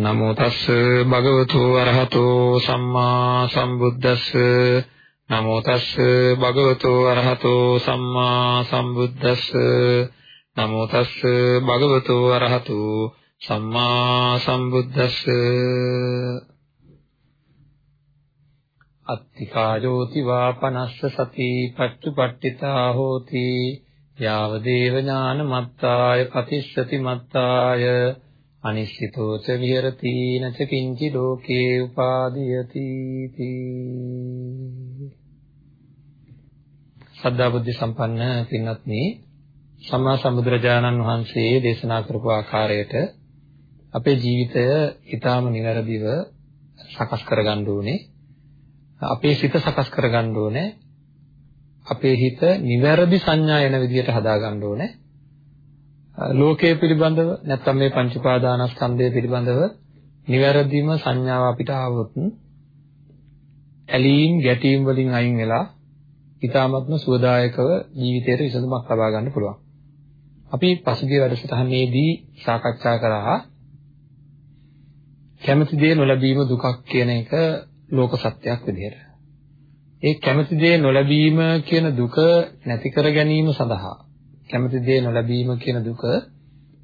නමෝ තස්ස භගවතු අරහතෝ සම්මා සම්බුද්දස්ස. නමෝ තස්ස භගවතු අරහතෝ සම්මා සම්බුද්දස්ස. නමෝ තස්ස භගවතු අරහතෝ සම්මා සම්බුද්දස්ස. අත්තිකායෝති වාපනස්ස සති පච්චුපට්ඨිතා හෝති. යාව දේව ඥානමත්තාය පතිස්සති මත්තාය. අනිශ්චිතෝ ච විහෙරති නච කිංචි ලෝකේ උපාදීයති සද්ධා බුද්ධ සම්පන්න පින්වත්නි සම්මා සම්බුදුරජාණන් වහන්සේ දේශනා කරපු ආකාරයට අපේ ජීවිතය ඊටාම නිවැරදිව සකස් කරගන්න ඕනේ. අපේ සිත සකස් කරගන්න ඕනේ. අපේ හිත නිවැරදි සංඥා එන විදිහට හදාගන්න ඕනේ. ලෝකයේ පිළිබඳව නැත්නම් මේ පංච උපාදානස්කන්ධය පිළිබඳව නිවැරදිම සංඥාව අපිට ආවොත් ඇලීම් ගැටීම් වලින් අයින් වෙලා ඊ타මත්ම සුවදායකව ජීවිතයට විසඳුමක් ලබා ගන්න පුළුවන්. අපි පසුගිය වැඩසටහනේදී සාකච්ඡා කරා කැමති දේ නොලැබීම දුකක් කියන එක ලෝක සත්‍යයක් විදිහට. ඒ කැමති දේ නොලැබීම කියන දුක නැති කර ගැනීම සඳහා කැමති දේ නොලැබීම කියන දුක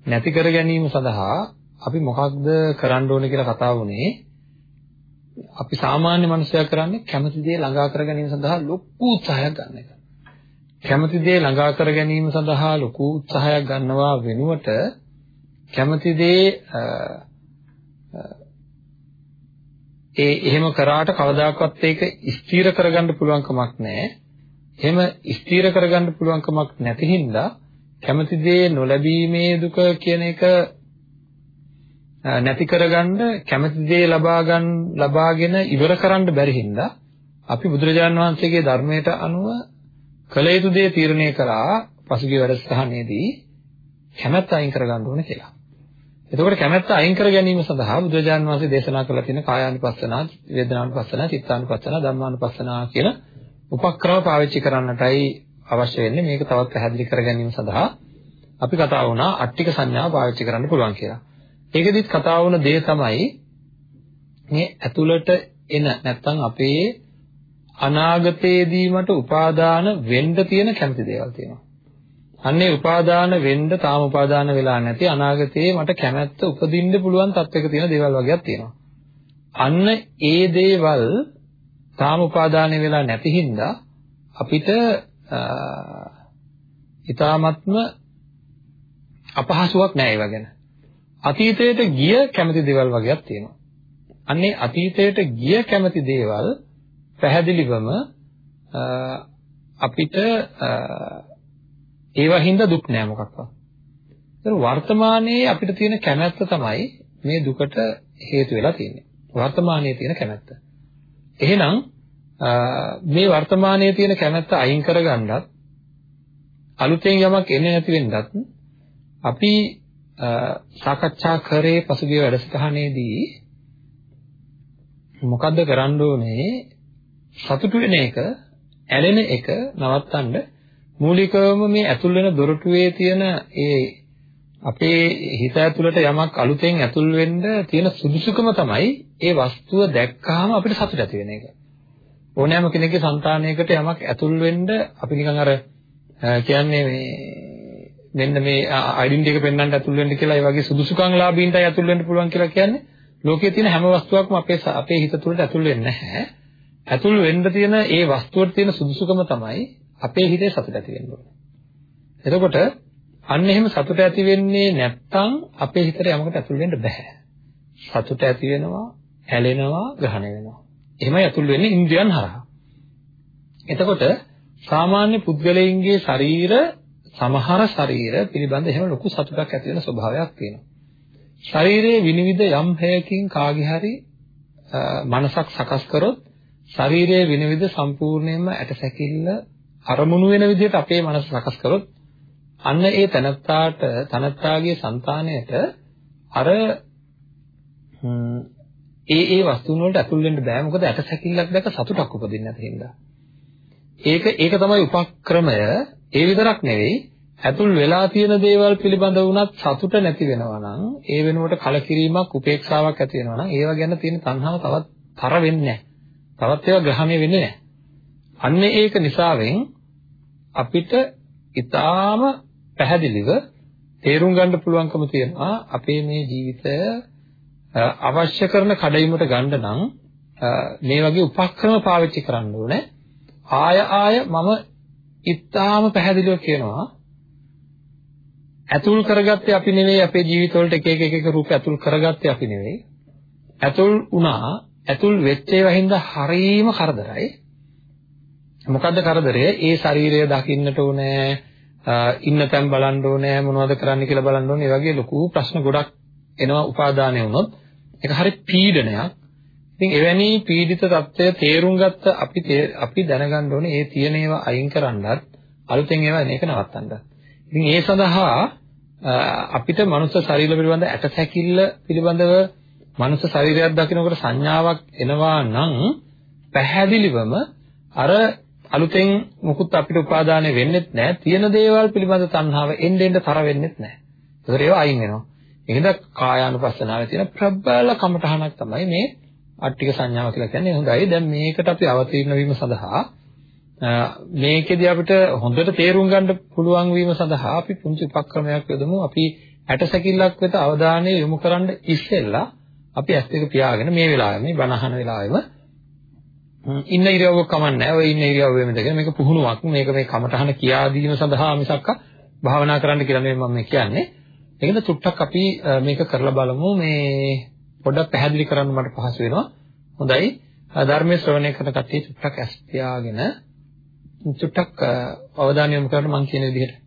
නැති කර ගැනීම සඳහා අපි මොකක්ද කරන්න ඕනේ කියලා කතා වුණේ අපි සාමාන්‍ය මනුස්සයා කරන්නේ කැමති දේ ළඟා කර ගැනීම සඳහා ලොකු උත්සාහයක් ගන්න එක. කැමති දේ ළඟා කර ගැනීම සඳහා ලොකු උත්සාහයක් ගන්නවා වෙනුවට කැමති දේ ඒ එහෙම කරාට කවදාකවත් ඒක ස්ථිර කරගන්න පුළුවන් කමක් නැහැ. එහෙම ස්ථිර කරගන්න පුළුවන් කමක් නැති හින්දා කැමති දේ නොලැබීමේ දුක කියන එක නැති කරගන්න කැමති දේ ලබා ගන්න ලබාගෙන ඉවර කරන්න බැරි හින්දා අපි බුදුරජාණන් වහන්සේගේ ධර්මයට අනුව කළ යුතු දේ තීරණය කරා පසුගිය වැඩසටහනේදී කැමැත්ත අයින් කරගන්න ඕනේ කියලා. එතකොට කැමැත්ත අයින් කර ගැනීම සඳහා බුදුරජාන් වහන්සේ දේශනා කරලා තියෙන කායානුපස්සනා, වේදනානුපස්සනා, චිත්තානුපස්සනා, ධම්මානුපස්සනා කියන උපක්‍රම පාවිච්චි කරන්නටයි අවශ්‍ය වෙන්නේ. මේක තවත් පැහැදිලි කර ගැනීම සඳහා අපි කතා වුණා අට්ටික සංඥාව පාවිච්චි කරන්න පුළුවන් කියලා. ඒකෙදිත් කතා වුණ දේ තමයි මේ ඇතුළට එන නැත්තම් අපේ අනාගතයේදී මට උපාදාන වෙන්න තියෙන කැමති දේවල් තියෙනවා. අන්නේ උපාදාන වෙන්න තාම උපාදාන වෙලා නැති අනාගතයේ මට කැමැත්ත උපදින්න පුළුවන් තත්වයක තියෙන දේවල් වගේක් තියෙනවා. අන්න ඒ දේවල් තාම උපාදානය වෙලා නැති හින්දා අපිට ඊ타මත්ම අපහසුයක් නෑ ඒව ගැන. අතීතයට ගිය කැමති දේවල් වගේක් තියෙනවා. අන්නේ අතීතයට ගිය කැමති දේවල් පැහැදිලිවම අපිට ඒවා හින්දා දුක් නෑ මොකක්වත්. ඒක වර්තමානයේ අපිට තියෙන කැමැත්ත තමයි මේ දුකට හේතු වෙලා තියෙන්නේ. වර්තමානයේ තියෙන කැමැත්ත. එහෙනම් මේ වර්තමානයේ තියෙන කැමැත්ත අයින් කරගන්නත් අලුතෙන් යමක් එන්නේ නැති වෙන්නත් අපි සාකච්ඡා කරේ පසුගිය වැඩසටහනේදී මොකද්ද කරන්න ඕනේ? සතුටු වෙන එක ඇලෙන එක නවත්තන්න. මූලිකවම මේ ඇතුල් වෙන දොරටුවේ තියෙන ඒ අපේ හිත ඇතුළට යමක් අලුතෙන් ඇතුල් වෙන්න තියෙන සුදුසුකම තමයි ඒ වස්තුව දැක්කහම අපිට සතුට ඇති වෙන එක. ඕනෑම කෙනෙක්ගේ సంతානයකට යමක් ඇතුල් වෙන්න අපි නිකන් අර කියන්නේ මේ මෙන්න මේ ඩෙන්ටිටි එක පෙන්වන්න ඇතුල් වෙන්න කියලා ඒ වගේ සුදුසුකම් ලාභීන්ටයි ඇතුල් වෙන්න පුළුවන් කියලා කියන්නේ ලෝකයේ තියෙන හැම වස්තුවක්ම අපේ අපේ හිත තුළට ඇතුල් වෙන්නේ නැහැ. ඇතුල් වෙන්න තියෙන ඒ වස්තුවට තියෙන සුදුසුකම තමයි අපේ හිතේ සතුට ඇති වෙන්න ඕනේ. එතකොට අන්න එහෙම සතුට ඇති වෙන්නේ නැත්නම් අපේ හිතට යමකට ඇතුල් වෙන්න බෑ. සතුට ඇති වෙනවා, ඇලෙනවා, ග්‍රහණය වෙනවා. එහෙමයි ඇතුල් වෙන්නේ ඉන්ද්‍රියන් හරහා. එතකොට සාමාන්‍ය පුද්ගලයින්ගේ ශරීර සමහර ශරීර පිළිබඳ එහෙම ලොකු සතුටක් ඇති වෙන ස්වභාවයක් තියෙනවා. ශරීරයේ විනිවිද යම් හේයකින් කාගේ හරි මනසක් සකස් කරොත් ශරීරයේ විනිවිද සම්පූර්ණයෙන්ම ඇටසැකිල්ල අරමුණු වෙන විදිහට අපේ මනස සකස් කරොත් අන්න ඒ තනත්තාට තනත්තාගේ సంతාණයට අර ඒ ඒ වස්තුන් වලට ඇතුල් වෙන්න බෑ මොකද ඇටසැකිල්ලක් දැක සතුටක් උපදින්නේ නැති හින්දා. ඒක ඒක තමයි උපක්‍රමය. ඒ විතරක් නෙවෙයි ඇතුල් වෙලා තියෙන දේවල් පිළිබඳ වුණත් සතුට නැති වෙනවා නම් ඒ වෙනුවට කලකිරීමක් උපේක්ෂාවක් ඇති වෙනවා නම් ඒව ගැන තියෙන තණ්හාව තවත් තර වෙන්නේ නැහැ. තවත් ඒවා ග්‍රහණය වෙන්නේ නැහැ. අන්න ඒක නිසාවෙන් අපිට ඊටාම පැහැදිලිව තේරුම් ගන්න පුළුවන්කම තියෙනවා අපේ මේ ජීවිතය අවශ්‍ය කරන කඩයිමට ගන්න නම් මේ වගේ උපක්‍රම පාවිච්චි කරන්න ඕනේ. ආය ආය මම ඊටාම පැහැදිලිව කියනවා ඇතුල් කරගත්තේ අපි නෙවෙයි අපේ ජීවිතවලට එක එක එක එක රූප ඇතුල් කරගත්තේ අපි නෙවෙයි. ඇතුල් වුණා ඇතුල් වෙච්ච ඒවා හින්දා හරීම කරදරයි. මොකද්ද කරදරය? ඒ ශරීරය දකින්නට ඕනේ, ඉන්න තැන් බලන්න ඕනේ, මොනවද කරන්න කියලා බලන්න ඕනේ. ඒ වගේ ලොකු ප්‍රශ්න ගොඩක් එනවා උපාදානය වුණොත්. ඒක හරි පීඩනයක්. ඉතින් එවැනි පීඩිත తත්වය තේරුම් ගත්ත අපි අපි දැනගන්න ඕනේ මේ තියෙන ඒවා අයින් කරන්නත් අලුතෙන් ඒවා එන එක නවත්තන්නත්. ඉතින් ඒ සඳහා අපිට මනුස්ස ශරීර පිළිබඳ ඇටසැකිල්ල පිළිබඳව මනුස්ස ශරීරයක් දකිනකොට සංඥාවක් එනවා නම් පැහැදිලිවම අර අලුතෙන් මුකුත් අපිට උපාදානය වෙන්නෙත් නැහැ. තියෙන දේවල් පිළිබඳ තණ්හාව එන්න එන්න තර වෙන්නෙත් නැහැ. ඒතර ඒවා අයින් වෙනවා. එහෙනම් කායානුපස්සනාවේ තියෙන ප්‍රබල කමඨහනක් තමයි මේ අට්ටික සංඥාව කියලා කියන්නේ. හොඳයි. දැන් මේකට අපි අවතීර්ණ වීම සඳහා මේකෙදි අපිට හොඳට තේරුම් ගන්න පුළුවන් වීම සඳහා අපි පුංචි උපක්‍රමයක් යොදමු. අපි ඇටසැකිල්ලක් වෙත අවධානය යොමු කරන්න ඉස්සෙල්ලා අපි ඇස් දෙක පියාගෙන මේ වෙලාවේ මේ බණහන වෙලාවෙම ඉන්න ඉරියව්වක් කමන්නේ ඔය ඉන්න ඉරියව්වෙම ඉඳගෙන මේක පුහුණුවක්. මේක මේ කමටහන කියා දීම සඳහා මිසක්ක භාවනා කරන්න කියලා නෙමෙයි මම කියන්නේ. ඒකද චුට්ටක් අපි මේක කරලා බලමු. මේ පොඩ්ඩක් පැහැදිලි කරන්න මට පහසු වෙනවා. හොඳයි. ධර්මයේ ශ්‍රවණය කරන කට්ටිය චුට්ටක් ඇස් තියාගෙන චුට්ටක් අවධානය යොමු කරන්න මම කියන විදිහට.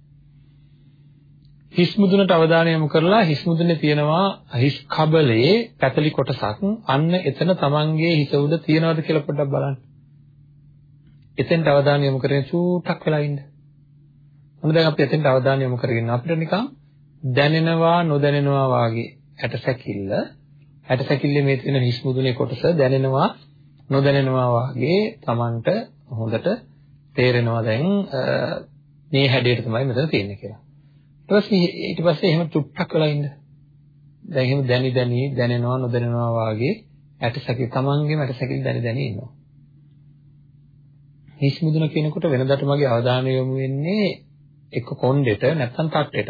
හිස් මුදුනට අවධානය යොමු කරලා හිස් මුදුනේ තියෙනවා හිස් කබලේ පැතලි කොටසක් අන්න එතන තමන්ගේ හිස උඩ තියනවද කියලා පොඩ්ඩක් බලන්න. එතෙන්ට අවධානය යොමු කරගෙන චූටක් වෙලා ඉන්න. මොන දැන් අපි එතෙන්ට අවධානය යොමු කරගෙන අපිට නිකන් දැනෙනවා නොදැනෙනවා වාගේ ඇටසැකිල්ල ඇටසැකිල්ලේ මේ තියෙන හිස් මුදුනේ කොටස දැනෙනවා නොදැනෙනවා වාගේ තමන්ට හොඳට තේරෙනවා දැන් මේ හැඩයට තමයි මෙතන තියෙන්නේ කියලා. ඊට පස්සේ එහෙම චුට්ටක් වෙලා ඉන්න. දැන් එහෙම දැනි දැනි දැනෙනවා නොදැනෙනවා වාගේ ඇටසැකි තමන්ගේම ඇටසැකි දැනි දැනි ඉන්නවා. හිස් මුදුන කියනකොට වෙනදාට මගේ අවධානය යොමු වෙන්නේ එක්ක කොණ්ඩෙට නැත්නම් තට්ටෙට.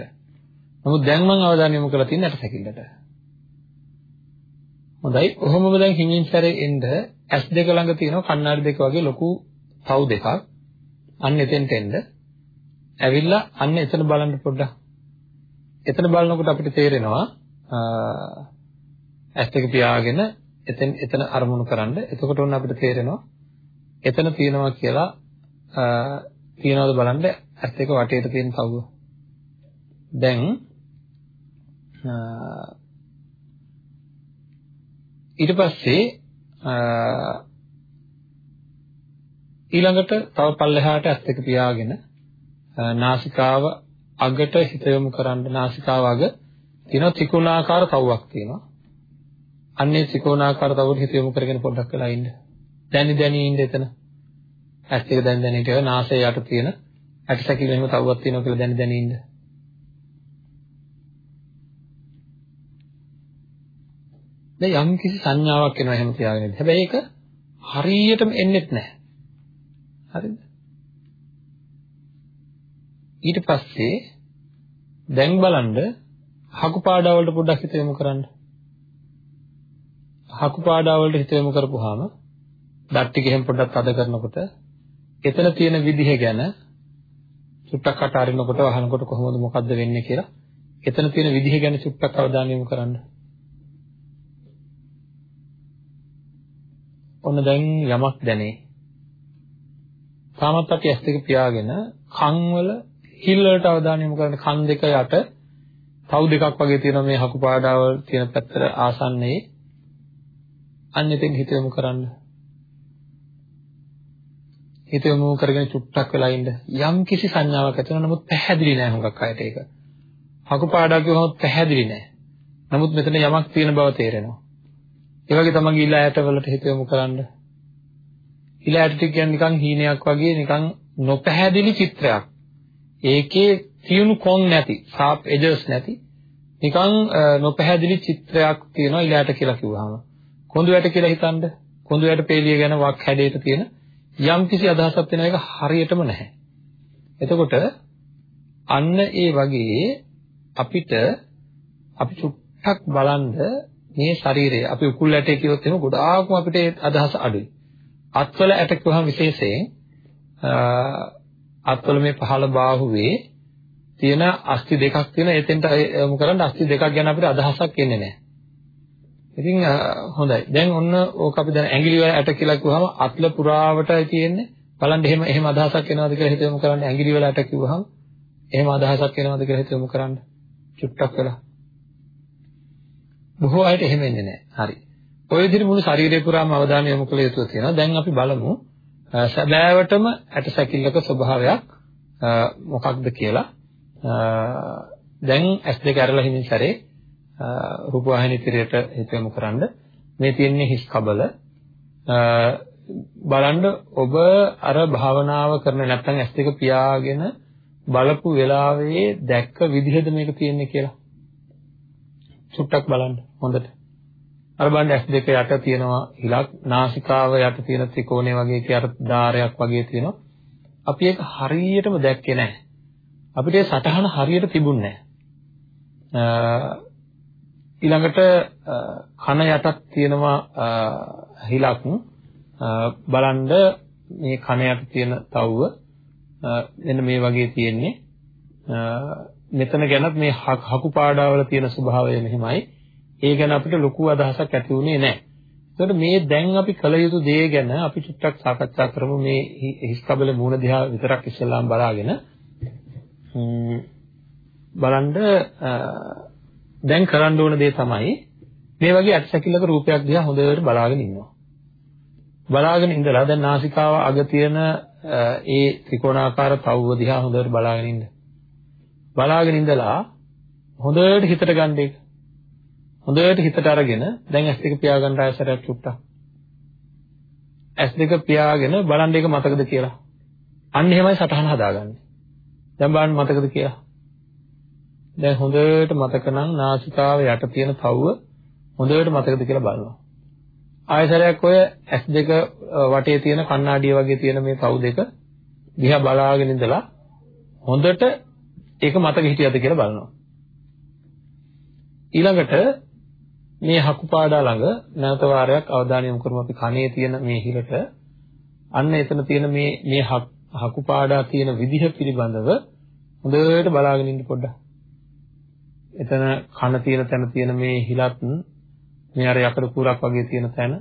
නමුත් දැන් මම අවධානය යොමු කරලා තියෙන්නේ ඇටසැකිල්ලට. හොඳයි. කොහොමද දැන් හිමින් සැරේ එන්න S2 ළඟ තියෙන කණ්ණාඩි දෙක වගේ ලොකු තව් දෙකක්. අන්න එතෙන්ට එන්න. ඇවිල්ලා අන්න එතන බලන්න පොඩ්ඩක්. එතන බලනකොට අපිට තේරෙනවා ඇස් දෙක පියාගෙන එතෙන් එතන අරමුණු කරන්න. එතකොට ඔන්න අපිට තේරෙනවා එතන තියෙනවා කියලා තියනවද බලන්න ඇස් දෙක වටේට තියෙන තවුව. දැන් ඊට පස්සේ ඊළඟට තව පල්ලෙහාට ඇස් දෙක පියාගෙන නාසිකාව අගට හිත යොමු කරන්න නාසිකාව අග තියෙනවා ත්‍රිකෝණාකාර තව්වක් තියෙනවා. අන්නේ ත්‍රිකෝණාකාර තව්වට හිත යොමු කරගෙන පොඩ්ඩක් වෙලා ඉන්න. දැනි දැනි ඉන්න එතන. ඇස් එක දැනි දැනි හිටියව නාසය යට තියෙන ඇට සැකිලි එහෙම තව්වක් තියෙනවා කියලා දැනි දැනි ඉන්න. දැන් යම් කිසි සංඥාවක් එනවා එහෙම තියාගෙන. හැබැයි ඒක හරියටම එන්නේත් නැහැ. හරිද? ඊට පස්සේ දැන් බලන්න හකු පාඩා වලට පොඩ්ඩක් හිත යොමු කරන්න. හකු පාඩා වලට හිත යොමු කරපුවාම දත් ටික එහෙම පොඩ්ඩක් අද කරනකොට එතන තියෙන විදිහ ගැන චුට්ටක් අට අරිනකොට වහනකොට කොහොමද මොකද්ද වෙන්නේ කියලා එතන තියෙන විදිහ ගැන චුට්ටක් අවධානය යොමු කරන්න. ඔන්න දැන් යමක් දැනේ. තාමත් අපි ඇස් දෙක පියාගෙන කන් වල හිල් වලට අවධානය යොමු කරන්න කන් දෙක යට තව් දෙකක් වගේ තියෙනවා මේ හකු පාඩාවල් තියෙන පැත්තට ආසන්නයේ අන්න එතෙන් හිත යොමු කරන්න. හිත යොමු කරගෙන චුට්ටක් වෙලා ඉන්න. යම් කිසි සංඥාවක් ඇති වෙනවා නමුත් පැහැදිලි නෑ හුඟක් අයට ඒක. හකුපාඩක් කිව්වොත් පැහැදිලි නෑ. නමුත් මෙතන යමක් තියෙන බව තේරෙනවා. ඒ වගේ තමන්ගේ ඉල ඇට වලට හිත යොමු කරන්න. ඉල ඇට ටික කියන්නේ නිකන් හීනයක් වගේ නිකන් නොපැහැදිලි චිත්‍රයක්. ඒකේ තියුණු කොන් නැති, sharp edges නැති නිකන් නොපැහැදිලි චිත්‍රයක් තියෙනවා ඉල ඇට කියලා කිව්වහම. කොඳු ඇට කියලා හිතන්න. කොඳු ඇට පේලිය ගැන වක් හැඩයට තියෙන යම් කිසි අදහසක් වෙන එක හරියටම නැහැ. එතකොට අන්න ඒ වගේ අපිට අපි චුට්ටක් බලන්න මේ ශරීරය අපි උකුල් ඇටේ කියොත් එහෙම ගොඩාක්ම අපිට අදහස අඩුයි. අත්වල ඇට කියවහම විශේෂයෙන් අත්වල මේ පහළ බාහුවේ තියෙන අස්ථි දෙකක් තියෙන එතෙන්ට යොමු කරන් අස්ථි දෙකක් ගැන අපිට අදහසක් එන්නේ නැහැ. ඉතින් හොඳයි. දැන් ඔන්න ඕක අපි දැන් ඇඟිලි වල ඇට කියලා කිව්වහම අත්ල පුරාවටයි තියෙන්නේ. බලන්න එහෙම එහෙම අදහසක් එනවද කියලා හිත යොමු කරන්න ඇඟිලි වල ඇට කිව්වහම එහෙම අදහසක් එනවද කියලා හිත යොමු කරන්න. චුට්ටක් වෙලා. බොහෝ අයට එහෙම එන්නේ නැහැ. හරි. ඔය විදිහට මුළු ශරීරය පුරාම අවධානය යොමු කළ යුතු තියෙනවා. දැන් අපි බලමු සැබෑවටම ඇට සැකිල්ලක ස්වභාවයක් මොකක්ද කියලා. දැන් S2 අරලා හිමින් සැරේ රූපවාහිනී තිරයට හිත යොමු කරන්න. මේ තියෙන්නේ හිස් කබල. බලන්න ඔබ අර භාවනාව කරන නැත්නම් S2 පියාගෙන බලපු වෙලාවේ දැක්ක විදිහද මේක තියෙන්නේ කියලා. චුට්ටක් බලන්න හොඳට. අර බලන්න S2 යට තියෙනවා හිලක් නාසිකාව යට තියෙන ත්‍රිකෝණය වගේ කිය අර ධාරයක් වගේ තියෙනවා. අපි ඒක හරියටම දැක්කේ නැහැ. අපිට ඒ සටහන හරියට තිබුණේ නැහැ. ඊළඟට කන යටත් තියෙනවා හිලක් බලන්න මේ කන යට තියෙන තව්ව මෙන්න මේ වගේ තියෙන්නේ මෙතන ගැනත් මේ හකු පාඩාවල තියෙන ස්වභාවය මෙහෙමයි ඒ ගැන අපිට ලොකු අදහසක් ඇති වුණේ නැහැ. ඒකට මේ දැන් අපි කළ යුතු දේ ගැන අපි චුට්ටක් සාකච්ඡා කරමු මේ හිස් කබල මූණ දිහා විතරක් ඉස්සෙල්ලාම බලාගෙන බලන්න දැන් කරන්න ඕන දේ තමයි මේ වගේ ඇටසැකිල්ලක රූපයක් දිහා හොඳට බලාගෙන ඉන්නවා. බලාගෙන ඉඳලා දැන් නාසිකාව අග තියෙන ඒ ත්‍රිකෝණාකාර තව්ව දිහා හොඳට බලාගෙන ඉන්න. බලාගෙන ඉඳලා හොඳට හිතට ගන්න එක. හොඳට හිතට අරගෙන දැන් S2 පියාගන්න ආයසරයක් චුට්ටක්. S2 පියාගෙන බලන්න ඒක මතකද කියලා. අන්න එහෙමයි සටහන හදාගන්නේ. දැන් බලන්න මතකද කියලා. දැන් හොඳට මතක නම් නාසිකාව යට තියෙන තව්ව හොඳට මතකද කියලා බලනවා. ආයතරයක් ඔය S2 වටේ තියෙන කණ්ණාඩිය වගේ තියෙන මේ තව් දෙක දිහා බලාගෙන ඉඳලා හොඳට ඒක මතක හිටියද කියලා බලනවා. ඊළඟට මේ හකුපාඩා ළඟ නැවත වාරයක් අවධානය යොමු කරමු අපි කනේ තියෙන මේ හිලට අන්න එතන තියෙන මේ මේ හකුපාඩා තියෙන විදිහ පිළිබඳව හොඳට බලාගෙන ඉන්න පොඩ්ඩක්. එතන කන තියෙන තැන තියෙන මේ හිලත් මේ අර යකඩ කුරක් වගේ තියෙන තැන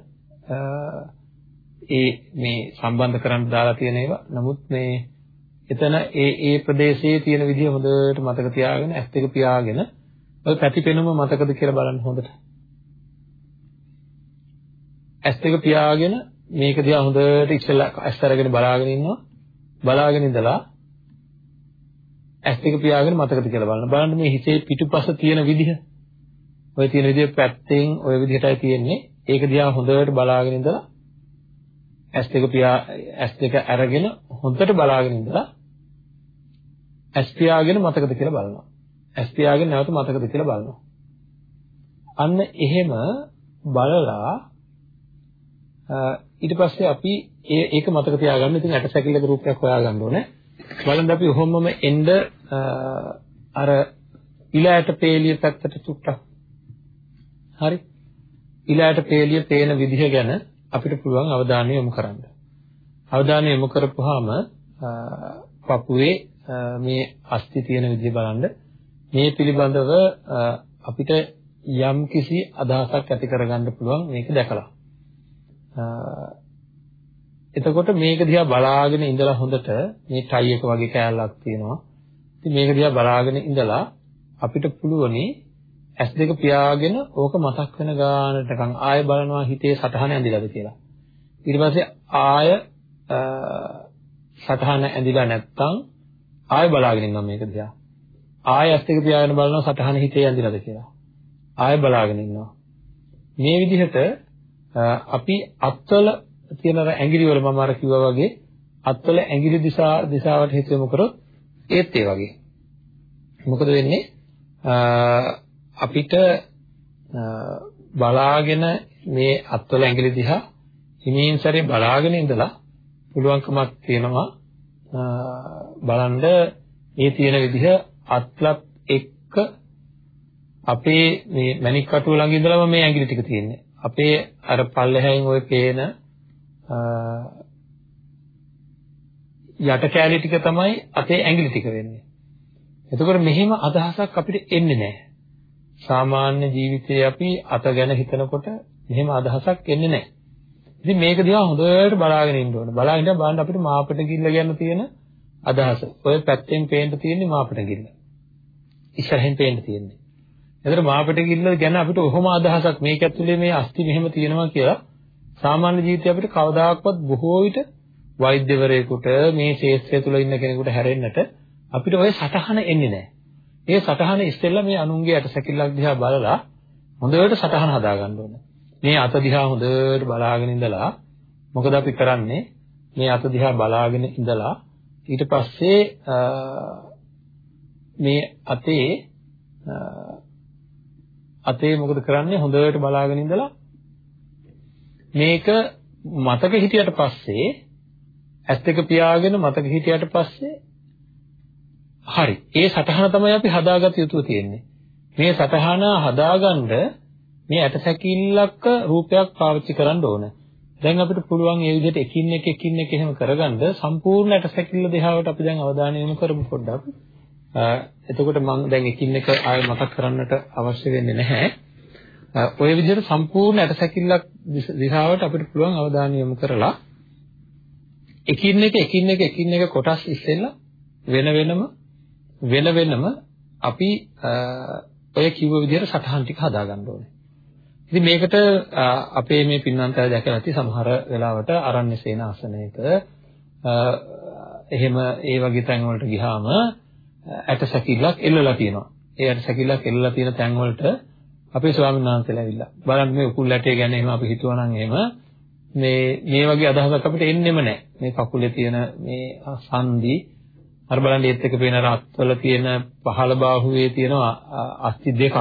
ඒ මේ සම්බන්ධ කරන්න දාලා තියෙන ඒවා. නමුත් මේ එතන ඒ ඒ ප්‍රදේශයේ තියෙන විදිහ හොඳට මතක තියාගෙන ඇස් දෙක පියාගෙන ඔය පැතිපෙනුම මතකද කියලා බලන්න හොඳට. ඇස් දෙක පියාගෙන මේක දිහා හොඳට ඉස්සෙල්ලා ඇස් අරගෙන බලාගෙන ඉන්නවා. බලාගෙන ඉඳලා ඇස් දෙක පියාගෙන මතකද කියලා බලන්න. බලන්න මේ හිතේ පිටුපස තියෙන විදිහ. ඔය තියෙන විදිහ පැත්තෙන් ඔය විදිහටයි තියෙන්නේ. ඒක දිහා හොඳට බලාගෙන ඉඳලා ඇස් දෙක පියා ඇස් දෙක අරගෙන හොඳට බලාගෙන ඉඳලා ඇස් පියාගෙන මතකද කියලා බලනවා. ඇස් පියාගෙන නැවත මතකද කියලා බලනවා. අන්න එහෙම බලලා ඊට පස්සේ අපි ඒක මතක තියාගන්න ඉතින් ඇට සැකිල්ලක රූපයක් හොයාගන්න ඕනේ. බලන්න අපි ඔහොමම එන්න අර ඉලයට පේලිය පැත්තට චුට්ටක්. හරි. ඉලයට පේලිය පේන විදිහ ගැන අපිට පුළුවන් අවධානය යොමු කරන්න. අවධානය යොමු කරපුවාම පපුවේ මේ අස්ති තියෙන විදිහ බලන්න මේ පිළිබඳව අපිට යම් කිසි අදහසක් ඇති කරගන්න පුළුවන් මේක දැකලා. එතකොට මේක දිහා බලාගෙන ඉඳලා හොඳට මේ ටයි එක වගේ කෑල්ලක් තියෙනවා. ඉතින් මේක දිහා බලාගෙන ඉඳලා අපිට පුළුවනි ඇස් දෙක පියාගෙන ඕක මතක් වෙන ගානටකම් ආය බලනවා හිතේ සටහන ඇඳිලාද කියලා. ඊට පස්සේ ආය සටහන ඇඳිලා නැත්තම් ආය බලාගෙන ඉන්නවා මේක දිහා. ආය ඇස් දෙක පියාගෙන බලනවා සටහන හිතේ ඇඳිලාද කියලා. ආය බලාගෙන ඉන්නවා. මේ විදිහට අපි අත්වල තියෙන ඇඟිලි වල මම අර කිව්වා වගේ අත්වල ඇඟිලි දිශා දිශාවට හිත යොමු කරොත් ඒත් ඒ වගේ. මොකද වෙන්නේ? අපිට බලාගෙන මේ අත්වල ඇඟිලි දිහා හිමින් සැරේ බලාගෙන ඉඳලා පුළුවන්කමක් තියෙනවා බලන්න මේ තියෙන විදිහ අත්ලත් එක්ක අපේ මේ මණික් කටුව ළඟ ඉඳලම මේ ඇඟිලි ටික තියෙන්නේ. අපේ අර පල්ලෙහැයින් ওই පේන යට කෑලි ටික තමයි අපේ ඇඟිලි ටික වෙන්නේ. එතකොට මෙහෙම අදහසක් අපිට එන්නේ නැහැ. සාමාන්‍ය ජීවිතයේ අපි අත ගැන හිතනකොට මෙහෙම අදහසක් එන්නේ නැහැ. ඉතින් මේක දිහා හොඳට බලාගෙන ඉන්න ඕන. බලාගෙන ඉඳන් බලන්න අපිට මාපට කිල්ල ගැන තියෙන අදහස. ඔය පැත්තෙන් පේන්න තියෙන්නේ මාපට කිල්ල. ඉස්සරහින් පේන්න තියෙන්නේ. එතකොට මාපට කිල්ල ගැන අපිට ඔහොම අදහසක් මේක ඇතුලේ මේ අස්ති මෙහෙම තියෙනවා කියලා සාමාන්‍ය ජීවිතේ අපිට කවදාකවත් බොහෝ විට වෛද්‍යවරයෙකුට මේ ශාස්ත්‍රය තුල ඉන්න කෙනෙකුට හැරෙන්නට අපිට ওই සටහන එන්නේ නැහැ. ඒ සටහන ඉස්සෙල්ලා මේ අනුන්ගේ ඇටසැකිල්ලක් දිහා බලලා හොඳට සටහන හදාගන්න ඕනේ. මේ අත දිහා හොඳට බලාගෙන ඉඳලා මොකද අපි කරන්නේ? මේ අත දිහා බලාගෙන ඉඳලා ඊට පස්සේ මේ අතේ අතේ මොකද කරන්නේ? හොඳට බලාගෙන ඉඳලා මේක මතක හිටියට පස්සේ ඇස් දෙක පියාගෙන මතක හිටියට පස්සේ හරි. ඒ සටහන තමයි අපි හදාගත යුතු තියෙන්නේ. මේ සටහන හදාගන්න මේ ඇටසැකිල්ලක රූපයක් පාවිච්චි කරන්න ඕන. දැන් අපිට පුළුවන් මේ විදිහට එකින් එක එකින් එක එහෙම කරගන්න සම්පූර්ණ ඇටසැකිල්ල දෙහාවට අපි දැන් අවධානය යොමු කරමු පොඩ්ඩක්. එතකොට මම දැන් එකින් එක ආයෙ මතක් කරන්නට අවශ්‍ය වෙන්නේ නැහැ. ඔය විදිහට සම්පූර්ණ ඇටසැකිල්ලක් දිහාවට අපිට පුළුවන් අවධානය යොමු කරලා එකින් එක එකින් එක එකින් එක කොටස් ඉස්සෙල්ලා වෙන වෙනම වෙන වෙනම අපි ඔය කිව්ව විදිහට සටහන් ටික හදාගන්න ඕනේ. ඉතින් මේකට අපේ මේ පින්නන්තය දැකලා ඇති සමහර වෙලාවට අරණ්‍ය සේනාසනයක එහෙම ඒ වගේ තැන් වලට ගියාම ඇට සැකිල්ලක් එල්ලලා තියෙනවා. ඒ ඇට සැකිල්ලක් එල්ලලා තියෙන තැන් වලට අපේ ස්වාමීන් වහන්සේලා ඇවිල්ලා බලන්න මේ උකුල් ඇටය ගැන එහෙම අපි හිතුවා නම් එහෙම මේ මේ වගේ අදහසක් අපිට එන්නෙම නැහැ. මේ කකුලේ තියෙන මේ සංදි අර බලන්න ඒත් එක පේන රත්වල තියෙන පහළ බාහුවේ තියෙන අස්ති දෙකක්.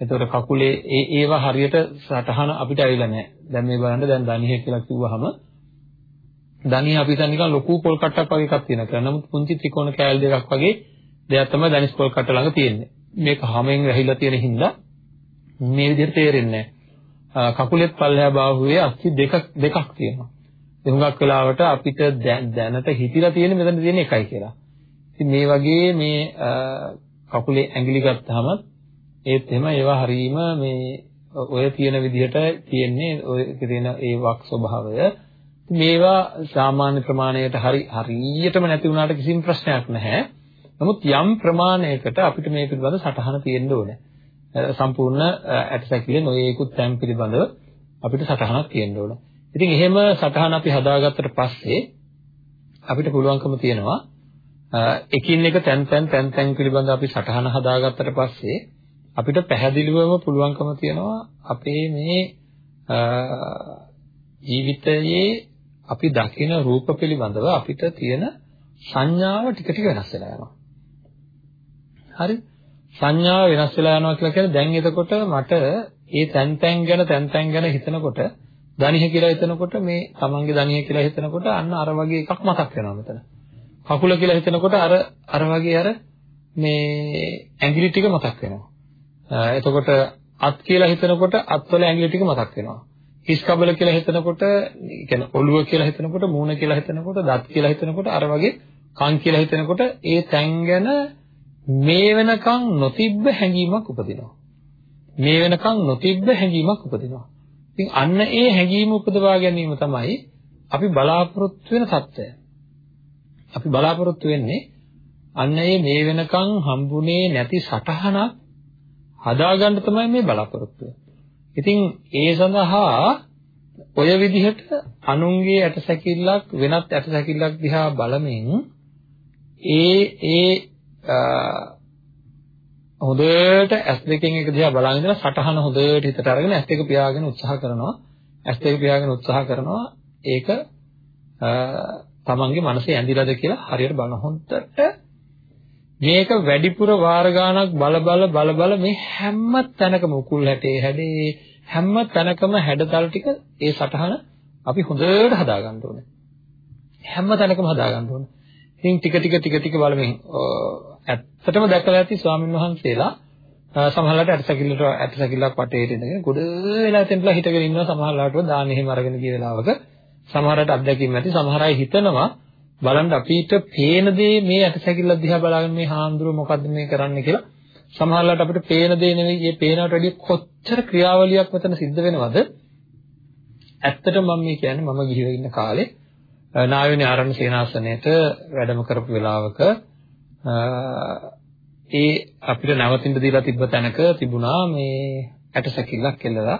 එතකොට කකුලේ ඒ ඒවා හරියට සටහන අපිට ඇවිල්ලා නැහැ. දැන් මේ බලන්න දැන් දණිහ කියලා කිව්වහම දණිහ අපි හිතන්නේ නිකන් ලොකු පොල් කට්ටක් වගේ එකක් තියෙනවා කියලා. නමුත් පුංචි ත්‍රිකෝණ කෑලි දෙකක් වගේ දෙයක් තමයි දණිස් පොල් කට්ට ළඟ තියෙන්නේ. මේක හැමෙන් වැහිලා තියෙන හින්දා මේ විදිහට තේරෙන්නේ නැහැ. කකුලෙත් පල්ලෙහා බාහුවේ අස්ති දෙකක් දෙකක් තියෙනවා. හුඟක් වෙලාවට අපිට දැනට හිතිලා තියෙන මෙතන තියෙන එකයි කියලා. ඉතින් මේ වගේ මේ කකුලේ ඇඟිලි ගත්තාම ඒත් එහෙම ඒවා හරීම මේ ඔය තියෙන විදිහට තියෙන්නේ ඔය තියෙන ඒ වක් ස්වභාවය. මේවා සාමාන්‍ය ප්‍රමාණයට හරි හරියටම නැති වුණාට කිසිම ප්‍රශ්නයක් නැහැ. නමුත් යම් ප්‍රමාණයකට අපිට මේ පිළිබඳ සටහන තියෙන්න ඕනේ. සම්පූර්ණ ඇටසැකිලි නොයේකුත් තැන් පිළිබඳව අපිට සටහනක් තියෙන්න ඕනේ. ඉතින් එහෙම සටහන අපි හදාගත්තට පස්සේ අපිට පුළුවන්කම තියෙනවා එකින් එක තැන් තැන් තැන් තැන් පිළිබඳව අපි සටහන හදාගත්තට පස්සේ අපිට පැහැදිලිවම පුළුවන්කම තියෙනවා අපේ මේ ජීවිතයේ අපි දකින රූප පිළිබඳව අපිට තියෙන සංඥාව ටික ටික වෙනස් වෙලා යනවා. හරි? සංඥාව වෙනස් වෙලා යනවා කියලා කියන්නේ දැන් එතකොට මට ඒ තැන් තැන් ගැන තැන් තැන් ගැන හිතනකොට දණිහ කියලා හිතනකොට මේ තමන්ගේ දණිහ කියලා හිතනකොට අන්න අර වගේ එකක් මතක් වෙනවා මෙතන. කකුල කියලා හිතනකොට අර අර වගේ අර මේ ඇඟිලි ටික මතක් වෙනවා. එතකොට අත් කියලා හිතනකොට අත්වල ඇඟිලි ටික මතක් වෙනවා. හිස් කබල කියලා හිතනකොට يعني ඔළුව කියලා හිතනකොට මූණ කියලා හිතනකොට දත් කියලා හිතනකොට අර වගේ කන් කියලා හිතනකොට ඒ තැන් ගැන මේ වෙනකන් නොතිබ්බ හැඟීමක් උපදිනවා. මේ වෙනකන් නොතිබ්බ හැඟීමක් උපදිනවා. ඉතින් අන්න ඒ හැඟීම උපදවා ගැනීම තමයි අපි බලාපොරොත්තු වෙන தত্ত্বය. අපි බලාපොරොත්තු වෙන්නේ අන්න ඒ මේ වෙනකන් හම්බුනේ නැති සටහනක් හදාගන්න තමයි මේ බලාපොරොත්තු වෙන්නේ. ඉතින් ඒ සඳහා ඔය විදිහට අනුන්ගේ ඇටසැකිල්ලක් වෙනත් ඇටසැකිල්ලක් දිහා බලමින් ඒ ඒ හොඳට ඇස් දෙකෙන් එක දිහා බලාගෙන ඉඳලා සටහන හොඳට හිතට අරගෙන ඇස් දෙක පියාගෙන උත්සාහ කරනවා. ඇස් දෙක පියාගෙන උත්සාහ කරනවා. ඒක තමන්ගේ මනසේ ඇඳිලාද කියලා හරියට බලන හොඳට මේක වැඩිපුර වාර ගාණක් බල බල බල බල මේ හැම තැනකම උකුල් හැටේ හැඩේ හැම තැනකම හැඩතල ටික ඒ සටහන අපි හොඳට හදා ගන්න ඕනේ. හැම තැනකම හදා ගන්න ඕනේ. ඉතින් ටික ටික ටික ටික බලමින් ඇත්තටම දැකලා ඇති ස්වාමීන් වහන්සේලා සමහරවිට ඇටසැකිල්ලට ඇටසැකිල්ලක් වටේට ඉඳගෙන ගොඩ වෙලා තෙන්පලා හිටගෙන ඉන්නවා. සමහරවිට දාන එහෙම අරගෙන ගිය වෙලාවක සමහරවිට අත්දැකීම් ඇති. සමහර අය හිතනවා බලන්න අපිට පේන දේ මේ ඇටසැකිල්ල දිහා බලාගෙන මේ හාමුදුරුව මොකද්ද මේ කරන්නේ කියලා. සමහරවිට අපිට පේන දේ නෙවෙයි මේ පේනවට වැඩිය කොච්චර ක්‍රියාවලියක් මෙතන සිද්ධ වෙනවද ඇත්තටම මම මේ කියන්නේ මම ගිහිව ඉන්න කාලේ නායෝනි ආරණ්‍ය සේනාසනයේට වැඩම කරපු වෙලාවක ඒ අපිට නැවතින්න දීලා තිබ්බ තැනක තිබුණා මේ ඇටසැකිල්ලක් එල්ලලා.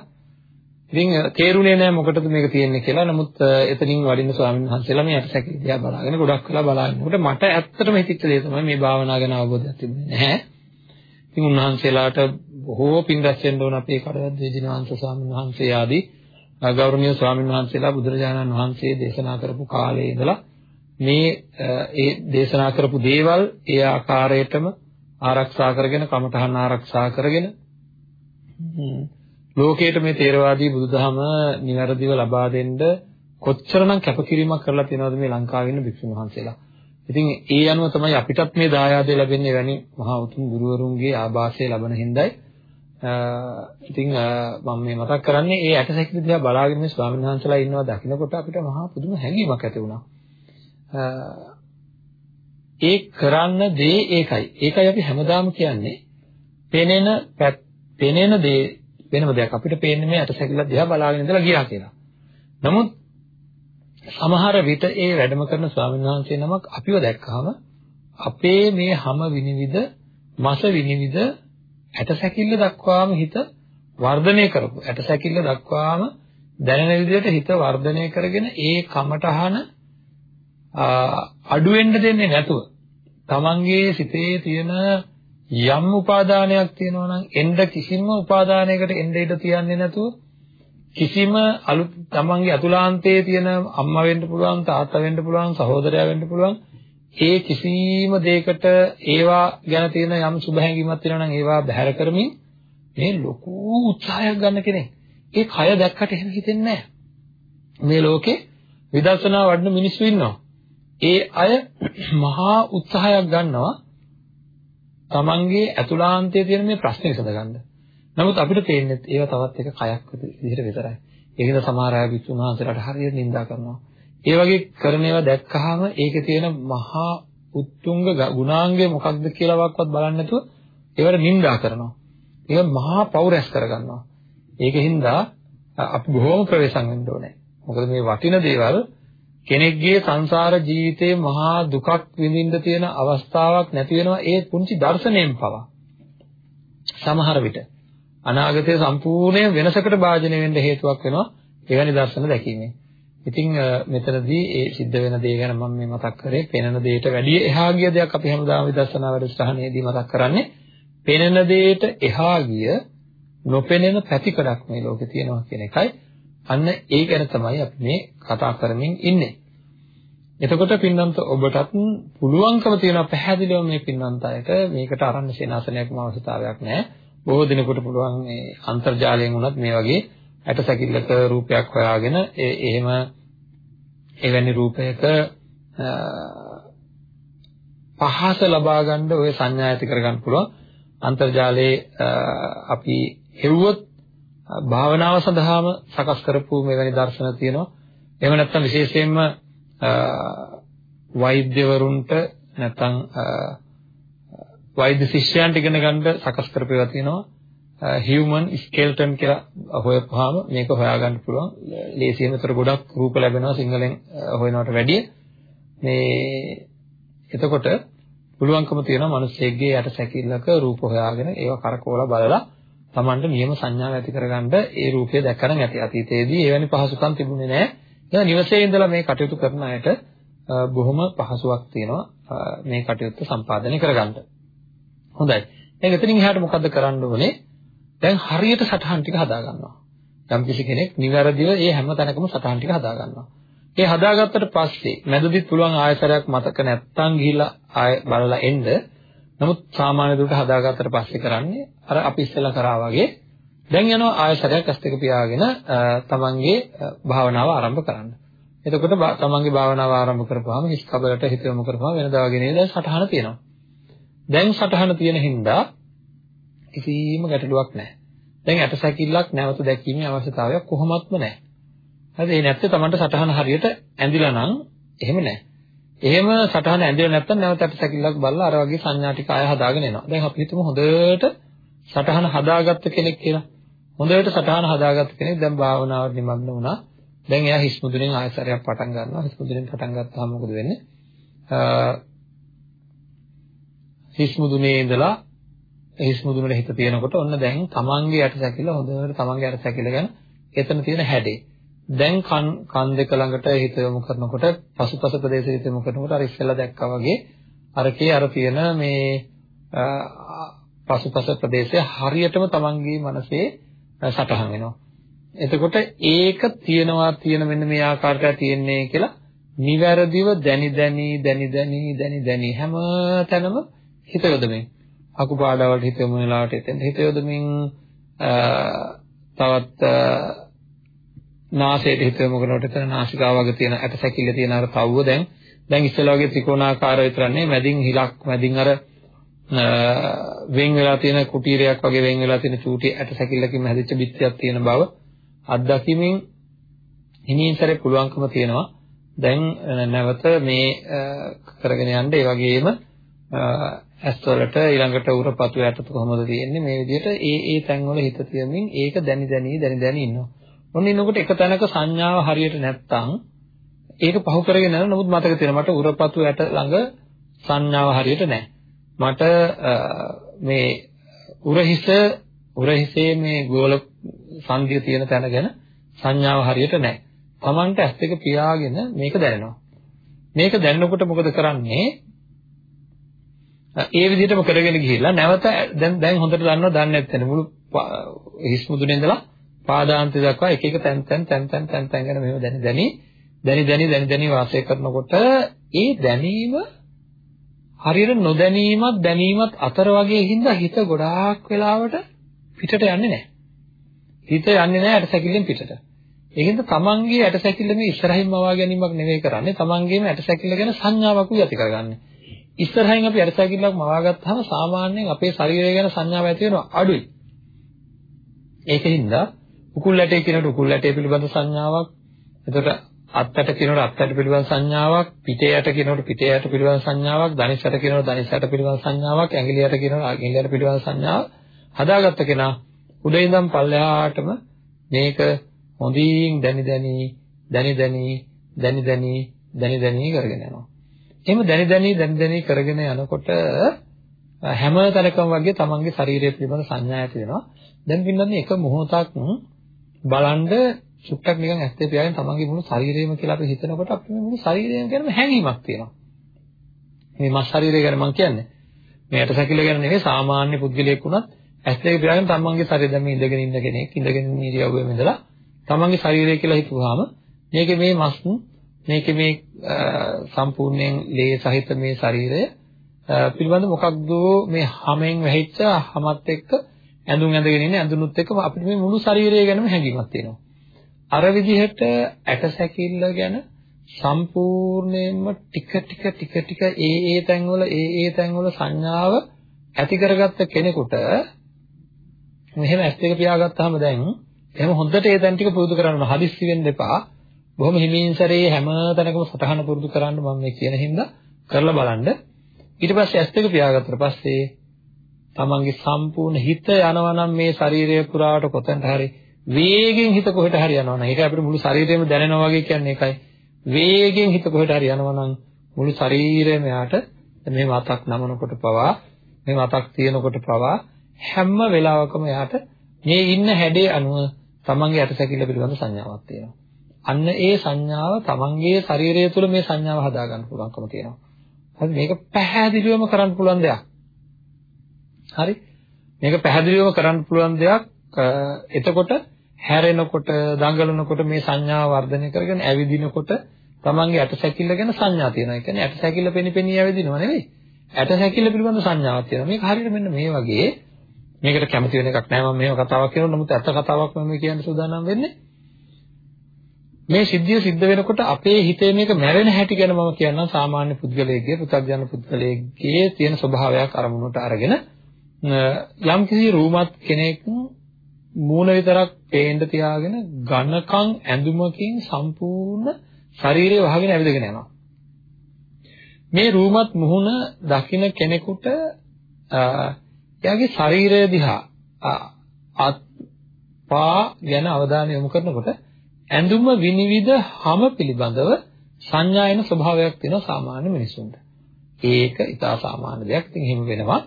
ඉතින් තේරුණේ නැහැ මොකටද මේක තියෙන්නේ කියලා. නමුත් එතනින් වඩින්න ස්වාමීන් වහන්සේලා මේ ඇටසැකිල්ල දිහා බලාගෙන ගොඩක් වෙලා බලනකොට මට ඇත්තටම හිතෙච්ච දේ තමයි මේ භාවනා ගැන අවබෝධයක් තිබුණේ නැහැ. ඉතින් උන්වහන්සේලාට බොහෝ පින් රැස් වෙන්න ඕන අපේ කඩවත් දේජිනවංශ ස්වාමීන් වහන්සේ ආදී ගෞරවනීය ස්වාමීන් වහන්සේලා බුදුරජාණන් වහන්සේ දේශනා කරපු කාලේ ඉඳලා මේ ඒ දේශනා කරපු දේවල් ඒ ආකාරයටම ආරක්ෂා කරගෙන කමඨහන් ආරක්ෂා කරගෙන ලෝකයට මේ තේරවාදී බුදුදහම නිවැරදිව ලබා දෙන්න කොච්චරනම් කැපකිරීමක් කරලා තියෙනවද මේ ලංකාවේ ඉන්න භික්ෂුන් වහන්සේලා. ඉතින් ඒ අනුව තමයි අපිටත් මේ දායාදය ලැබෙන්නේ වැනි මහා උතුම් ගුරුවරුන්ගේ ආభాසය ලබන හින්දායි. ඉතින් මම මේ මතක් කරන්නේ ඒ ඇටසැකිලි දිහා බලාගෙන මේ ස්වාමීන් වහන්සේලා ඉන්නවා දකින්නකොට අපිට මහා පුදුම හැඟීමක් ඇති වුණා. ඒ කරන්න දේ ඒකයි. ඒකයි අපි හැමදාම කියන්නේ. පෙනෙන පෙනෙන දේ වෙනම දෙයක්. අපිට පේන්නේ මේ ඇටසැකිල්ල දිහා බලාගෙන ඉඳලා ගියා කියලා. නමුත් සමහර විට ඒ වැඩම කරන ස්වාමීන් වහන්සේ නමක් අපිව දැක්කහම අපේ මේ හැම විනිවිද මස විනිවිද ඇටසැකිල්ල දක්වාම හිත වර්ධනය කරපු ඇටසැකිල්ල දක්වාම දැනෙන විදිහට හිත වර්ධනය කරගෙන ඒ කමටහන අඩු වෙන්න දෙන්නේ නැතුව තමන්ගේ සිතේ තියෙන යම් උපාදානයක් තියෙනවා නම් එන්න කිසිම උපාදානයකට එන්න ඉඩ තියන්නේ නැතුව කිසිම අලුත් තමන්ගේ අතුලාන්තයේ තියෙන අම්මා වෙන්න පුළුවන් තාත්තා වෙන්න පුළුවන් සහෝදරයා වෙන්න පුළුවන් ඒ කිසිම දෙයකට ඒවා ගැන තියෙන යම් සුබ හැඟීමක් තියෙනවා නම් ඒවා බැහැර කරමින් මේ ලොකු උත්සාහයක් ගන්න කෙනෙක්. ඒ කය දැක්කට එහෙම හිතෙන්නේ නැහැ. මේ ලෝකේ විදර්ශනා වඩන මිනිස්සු ඉන්නවා. ඒ අය මහා උත්සාහයක් ගන්නවා තමන්ගේ අතුලාන්තයේ තියෙන මේ ප්‍රශ්නේ විසඳගන්න. නමුත් අපිට පේන්නේ ඒවා තවත් එක කයක් විදිහට විතරයි. ඒකද සමහර අය විසුණු වහන්සේලාට හරියට නිඳා කරනවා. ඒ වගේ කරන ඒවා දැක්කහම ඒකේ තියෙන මහා උත්තුංග ගුණාංගය මොකක්ද කියලාවත් බලන්නේ නැතුව ඒවට නිඳා කරනවා. ඒක මහා පෞරස් කරගන්නවා. ඒකින්ද අපි බොහොම ප්‍රවේශම් වෙන්න ඕනේ. මොකද මේ වටින දේවල් කෙනෙක්ගේ සංසාර ජීවිතයේ මහා දුකක් විඳින්න තියෙන අවස්ථාවක් නැති වෙනවා ඒ පුංචි දර්ශනයෙන් පවා. සමහර විට අනාගතය සම්පූර්ණයෙන් වෙනසකට භාජනය වෙන්න හේතුවක් වෙනවා එවැනි දර්ශන දැකීමෙන්. ඉතින් මෙතනදී ඒ සිද්ධ වෙන දේ ගැන මම මේ මතක් කරේ පෙනෙන දෙයට වැඩිය එහා ගිය දෙයක් අපි හැමදාම විදර්ශනා වැඩසටහනේදී මතක් කරන්නේ පෙනෙන දෙයට එහා ගිය නොපෙනෙන පැතිකඩක් මේ ලෝකේ තියෙනවා කියන එකයි. අන්න ඒ ගැන තමයි අපි මේ කතා කරමින් ඉන්නේ. එතකොට පින්නන්ත ඔබටත් පුළුවන්කම තියෙනවා පැහැදිලිව මේ පින්නන්ත අයට මේකට අරන්න සේනාසනයක්ම අවශ්‍යතාවයක් නැහැ. බොහෝ දිනකට පුළුවන් මේ අන්තර්ජාලයෙන් වුණත් මේ වගේ ඇටසැකිල්ලක රූපයක් හොයාගෙන ඒ එහෙම එවැනි රූපයක පහස ලබා ගන්න ඔය සංඥා ඇති කරගන්න පුළුවන් අන්තර්ජාලයේ අපි හෙව්වොත් භාවනාව සඳහාම සකස් කරපු මෙවැනි දර්ශන තියෙනවා. එහෙම නැත්නම් විශේෂයෙන්ම වෛද්‍යවරුන්ට නැත්නම් වෛද්‍ය ශිෂ්‍යයන්ට ඉගෙන ගන්න සකස් කරපේවා තියෙනවා. human skeleton කියලා හොයපුවාම මේක හොයාගන්න පුළුවන්. ලේසියෙන් විතර ගොඩක් රූප ලැබෙනවා සිංහලෙන් හොයනවට වැඩිය. මේ එතකොට පුළුවන්කම තියෙනවා මිනිස්සෙක්ගේ යට සැකිල්ලක රූප හොයාගෙන ඒවා කරකවලා බලලා Tamanට නියම සංඥාව ඇති කරගන්න ඒ රූපය දැක්කනම් ඇති. අතීතයේදී එවැනි පහසුකම් තිබුණේ නැහැ. එහෙනම් නිවසේ ඉඳලා මේ කටයුතු කරන අයට බොහොම පහසුවක් තියෙනවා මේ කටයුත්ත සම්පාදනය කරගන්න. හොඳයි. දැන් එතනින් එහාට මොකද්ද කරන්න ඕනේ? දැන් හරියට සටහන් ටික හදා ගන්නවා. යම් කිසි කෙනෙක් නිවැරදිව ඒ හැම තැනකම සටහන් ටික හදා ගන්නවා. ඒ හදාගත්තට පස්සේ මැදදිත් පුළුවන් ආයතරයක් මතක නැත්තම් ගිහිල්ලා ආය බලලා එන්න. නමුත් සාමාන්‍ය දුරට හදාගත්තට පස්සේ කරන්නේ අර අපි ඉස්සෙල්ලා කරා වගේ දැන් යනවා ආයතරයක් ඇස් දෙක පියාගෙන තමන්ගේ භාවනාව ආරම්භ කරන්න. එතකොට තමන්ගේ භාවනාව ආරම්භ කරපුවාම හිස් කබලට හිත යොමු කරපුවාම වෙනදා වගේ නේද සටහන තියෙනවා. දැන් සටහන තියෙන හින්දා කිසිම ගැටලුවක් නැහැ. දැන් ඇටසැකිල්ලක් නැවත දැකීමේ අවශ්‍යතාවයක් කොහොමත්ම නැහැ. හරිද? ඒ නැත්නම් Tamanට සටහන හරියට ඇඳිලා නම් එහෙම නැහැ. එහෙම සටහන ඇඳිලා නැත්නම් නැවත ඇටසැකිල්ලක් බලලා අර වගේ සංඥා ටික ආය හදාගෙන එනවා. දැන් අපි හිතමු හොඳට සටහන හදාගත්ත කෙනෙක් කියලා. හොඳට සටහන හදාගත්ත කෙනෙක් දැන් භාවනාවට නිමග්න වුණා. දැන් එයා හිස් මුදුනේ ආයතරයක් පටන් ගන්නවා. හිස් මුදුනේ පටන් ගත්තාම මොකද වෙන්නේ? හිස් මුදුනේ ඉඳලා හිස් මුදුනේ හිත තියෙනකොට ඔන්න දැන් තමන්ගේ යට සැකිල්ල හොඳට තමන්ගේ යට සැකිල්ල ගැන එතන තියෙන හැඩේ. දැන් කන් කන් දෙක ළඟට හිත යොමු කරනකොට පසුපස ප්‍රදේශය හිත යොමු කරනකොට අර ඉස්සෙල්ලා දැක්කා වගේ අරකේ අර තියෙන මේ පසුපස ප්‍රදේශය හරියටම තමන්ගේ මනසේ සටහන් වෙනවා. එතකොට ඒක තියනවා තියෙන මෙන්න මේ ආකාරයට තියෙන්නේ කියලා නිවැරදිව දැනි දැනි දැනි දැනි දැනි දැනි හැම තැනම හිත යොදමින් අකුපාඩවලට හිත යොමු වෙලාවට එතෙන් හිත යොදමින් තවත් නාසයට හිත යොමු කරනකොට එතන නාසිකාව වගේ තියෙන ඇට සැකිල්ල තියෙන අර තව්ව දැන් දැන් ඉස්සෙල්ලා වගේ ත්‍රිකෝණාකාර විතරක් නෙවෙයි මැදින් හිලක් මැදින් අර වෙන් වෙලා තියෙන කුටීරයක් වගේ වෙන් වෙලා තියෙන චූටි ඇට සැකිල්ලකින් හැදිච්ච බිත්තියක් තියෙන බව අත්දැකීමෙන් හිමින්තරේ පුළුවන්කම තියෙනවා. දැන් නැවත මේ කරගෙන යන්න. ඒ වගේම ඇස්වලට ඊළඟට උරපතු යටට කොහොමද තියෙන්නේ මේ විදිහට ඒ ඒ තැන්වල හිත තියමින් ඒක දැනි දැනි දැනි දැනි ඉන්නවා. ඔන්න ඉන්නකොට එක තැනක සංඥාව හරියට නැත්තම් ඒක පහු කරගෙන යන නමුත් මතක තියෙනවා මට උරපතු යට ළඟ සංඥාව හරියට නැහැ. මට මේ උරහිස උරහිසේ මේ ගෝල සංධිය තියෙන තැන ගැන සංඥාව හරියට නැහැ. Tamanට ඇස් දෙක පියාගෙන මේක දැනෙනවා. මේක දැනනකොට මොකද කරන්නේ? ඒ විදිහටම කරගෙන ගිහිල්ලා නැවත දැන් දැන් හොඳට දන්නවා දන්නේ නැත්නම් මුළු හිස් මුදුනේ ඉඳලා පාදාන්තය දක්වා එක එක තැන් තැන් තැන් තැන් තැන් තැන් ගැන මේව දැනි දැනි දැනි දැනි දැනි දැනි වාසය කරනකොට ඒ දැනීම හරියට නොදැනීමත් දැනීමත් අතර වගේ හින්දා හිත ගොඩාක් වෙලාවට පිටට යන්නේ නැහැ. හිත යන්නේ නැහැ ඇටසැකිල්ලෙන් පිටට. ඒකින්ද තමන්ගේ ඇටසැකිල්ල මේ ඉස්සරහින් මවා ගැනීමක් නෙවෙයි කරන්නේ. තමන්ගේම ඇටසැකිල්ල ගැන සංඥාවක් උයි ඇති කරගන්නේ. ඉස්සරහින් අපි ඇටසැකිල්ලක් මවා ගත්තාම සාමාන්‍යයෙන් අපේ ශරීරය ගැන සංඥාව ඇති වෙනවා අඩුයි. ඒකින්ද උකුල් ඇටේ කියනකොට උකුල් ඇටේ පිළිබඳ සංඥාවක් එතකොට අත්තට කියනකොට අත්තට පිළිබඳ සංඥාවක් පිටේ යට කියනකොට පිටේ යට පිළිබඳ සංඥාවක් ධනිසට කියනකොට ධනිසට පිළිබඳ සංඥාවක් ඇඟිලි යට කියනකොට ඇඟිලි යට පිළිබඳ සංඥාව හදාගත්ත කෙනා උඩ ඉඳන් පල්ලෙහාටම මේක හොඳින් දැනි දැනි දැනි දැනි දැනි දැනි දැනි දැනි කරගෙන යනවා එහෙම දැනි දැනි දැනි දැනි කරගෙන යනකොට හැම තැනකම වගේ තමන්ගේ ශරීරය පිළිබඳ සංඥා ඇති වෙනවා. දැන් පින්නන්නේ එක මොහොතක් බලන්ඩ සුට්ටක් නිකන් ඇස් දෙක පියාගෙන තමන්ගේ මුළු ශරීරයම කියලා අපි හිතනකොට අපේ මුළු ශරීරයම ගැනම හැඟීමක් තියෙනවා. මේ මස් ශරීරය ගැන මම කියන්නේ. මේ ඇටසැකිල්ල ගැන නෙවෙයි සාමාන්‍ය පුද්ගලයෙක් වුණත් ඇස් දෙක පියාගෙන තමන්ගේ ශරීරය දැන් මේ ඉඳගෙන ඉන්න කෙනෙක් ඉඳගෙන ඉන්න ඉරියව්වෙම ඉඳලා තමන්ගේ ශරීරය කියලා හිතුවාම මේකේ මේ මස් මේකේ මේ සම්පූර්ණයෙන් ලේ සහිත මේ ශරීරය පිළිබඳ මොකක්ද මේ හැමෙන් වැහිච්ච හැමත් එක්ක ඇඳුම් ඇඳගෙන ඉන්නේ ඇඳුනුත් එක්ක අපිට මේ මුළු ශරීරය ගැනම හැඟීමක් තියෙනවා. අර විදිහට ඇටසැකිල්ල ගැන සම්පූර්ණයෙන්ම ටික ටික ටික ටික ඒ ඒ තැන්වල ඒ ඒ තැන්වල සංඥාව ඇති කරගත්ත කෙනෙකුට මෙහෙම ඇස් දෙක පියාගත්තාම දැන් එහෙම හොඳට ඒ තැන් ටික පුරුදු කරන්න හදිස්සි වෙන්න එපා. බොහොම හිමින් සැරේ හැම තැනකම සටහන පුරුදු කරන්න මම මේ කියන හින්දා කරලා බලන්න. ඊට පස්සේ ඇස් දෙක පියාගත්තට පස්සේ තමන්ගේ සම්පූර්ණ හිත යනවා නම් මේ ශරීරය පුරාවට කොතැනට හරි වේගෙන් හිත කොහෙට හරි යනවා නම් ඒක අපිට මුළු ශරීරයම දැනෙනවා වගේ කියන්නේ ඒකයි. වේගෙන් හිත කොහෙට හරි යනවා නම් මුළු ශරීරයම යාට මේ මතක් නමනකොට පවා මේ මතක් තියෙනකොට පවා හැම වෙලාවකම යාට මේ ඉන්න හැඩේ අනුව තමන්ගේ ඇටසැකිල්ල පිළිබඳ සංඥාවක් තියෙනවා. අන්න ඒ සංඥාව තමන්ගේ ශරීරය තුළ මේ සංඥාව හදාගන්න පුළුවන්කම තියෙනවා. හරි මේක පැහැදිලිවම කරන්න පුළුවන් දෙයක්. හරි මේක පැහැදිලිවම කරන්න පුළුවන් දෙයක්. එතකොට හැරෙනකොට දඟලනකොට මේ සංඥාව වර්ධනය කරගෙන ඇවිදිනකොට තමන්ගේ ඇටසැකිල්ල ගැන සංඥා තියෙනවා. ඒ කියන්නේ ඇටසැකිල්ල පෙනිපෙනී ඇවිදිනව නෙවෙයි. ඇටසැකිල්ල පිළිබඳ සංඥාවක් තියෙනවා. මේක හරියට මෙන්න මේ වගේ මේකට කැමති වෙන එකක් නෑ මම මේව කතාවක් කරනවා. නමුත් ඇත්ත කතාවක් මම කියන්න සූදානම් වෙන්නේ. මේ සිද්ධිය සිද්ධ වෙනකොට අපේ හිතේ මේක මැරෙන හැටි ගැන මම කියන්නම් සාමාන්‍ය පුද්ගලයෙක්ගේ පු탁ජන පුද්ගලයෙක්ගේ තියෙන ස්වභාවයක් අරමුණට අරගෙන යම් කිසි රූමත් කෙනෙක් මූණ විතරක් පේන්න තියාගෙන ඝනකම් ඇඳුමකින් සම්පූර්ණ ශරීරය වහගෙන ඇවිදගෙන යනවා. මේ රූමත් මුහුණ දකින්න කෙනෙකුට එයාගේ ශරීරය දිහා අත් පා ගැන අවධානය යොමු කරනකොට ඇඳුම විනිවිද හැම පිළිබඳව සංඥායන ස්වභාවයක් තියෙනවා සාමාන්‍ය මිනිසුන්ට. ඒක ඉතා සාමාන්‍ය දෙයක්. ඉතින් එහෙම වෙනවා.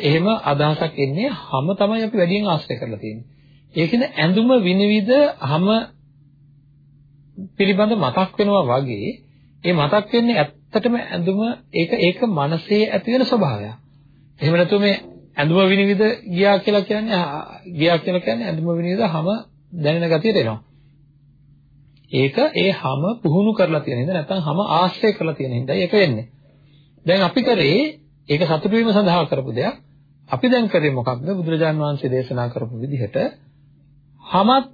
එහෙම අදහසක් එන්නේ හැම තමයි අපි වැඩියෙන් ආශ්‍රය කරලා තියෙන්නේ. ඒකෙන ඇඳුම විනිවිද හැම පිළිබඳ මතක් වෙනවා වගේ ඒ මතක් වෙන්නේ ඇත්තටම ඇඳුම ඒක ඒක මනසේ ඇති වෙන ස්වභාවයක්. එහෙම නැතු මේ ඇඳුම විනිවිද ගියා කියලා කියන්නේ ගියා කියලා කියන්නේ ඇඳුම විනිවිද හැම දැනෙන ගතියට එනවා. ඒක ඒ හැම පුහුණු කරලා තියෙන හින්දා නැත්නම් හැම ආශ්‍රය කරලා තියෙන හින්දා ඒක වෙන්නේ. දැන් අපි කරේ ඒක සතුටු වීම සඳහා කරපු දෙයක්. අපි දැන් කරේ මොකක්ද? බුදුරජාන් වහන්සේ දේශනා කරපු විදිහට හැමත්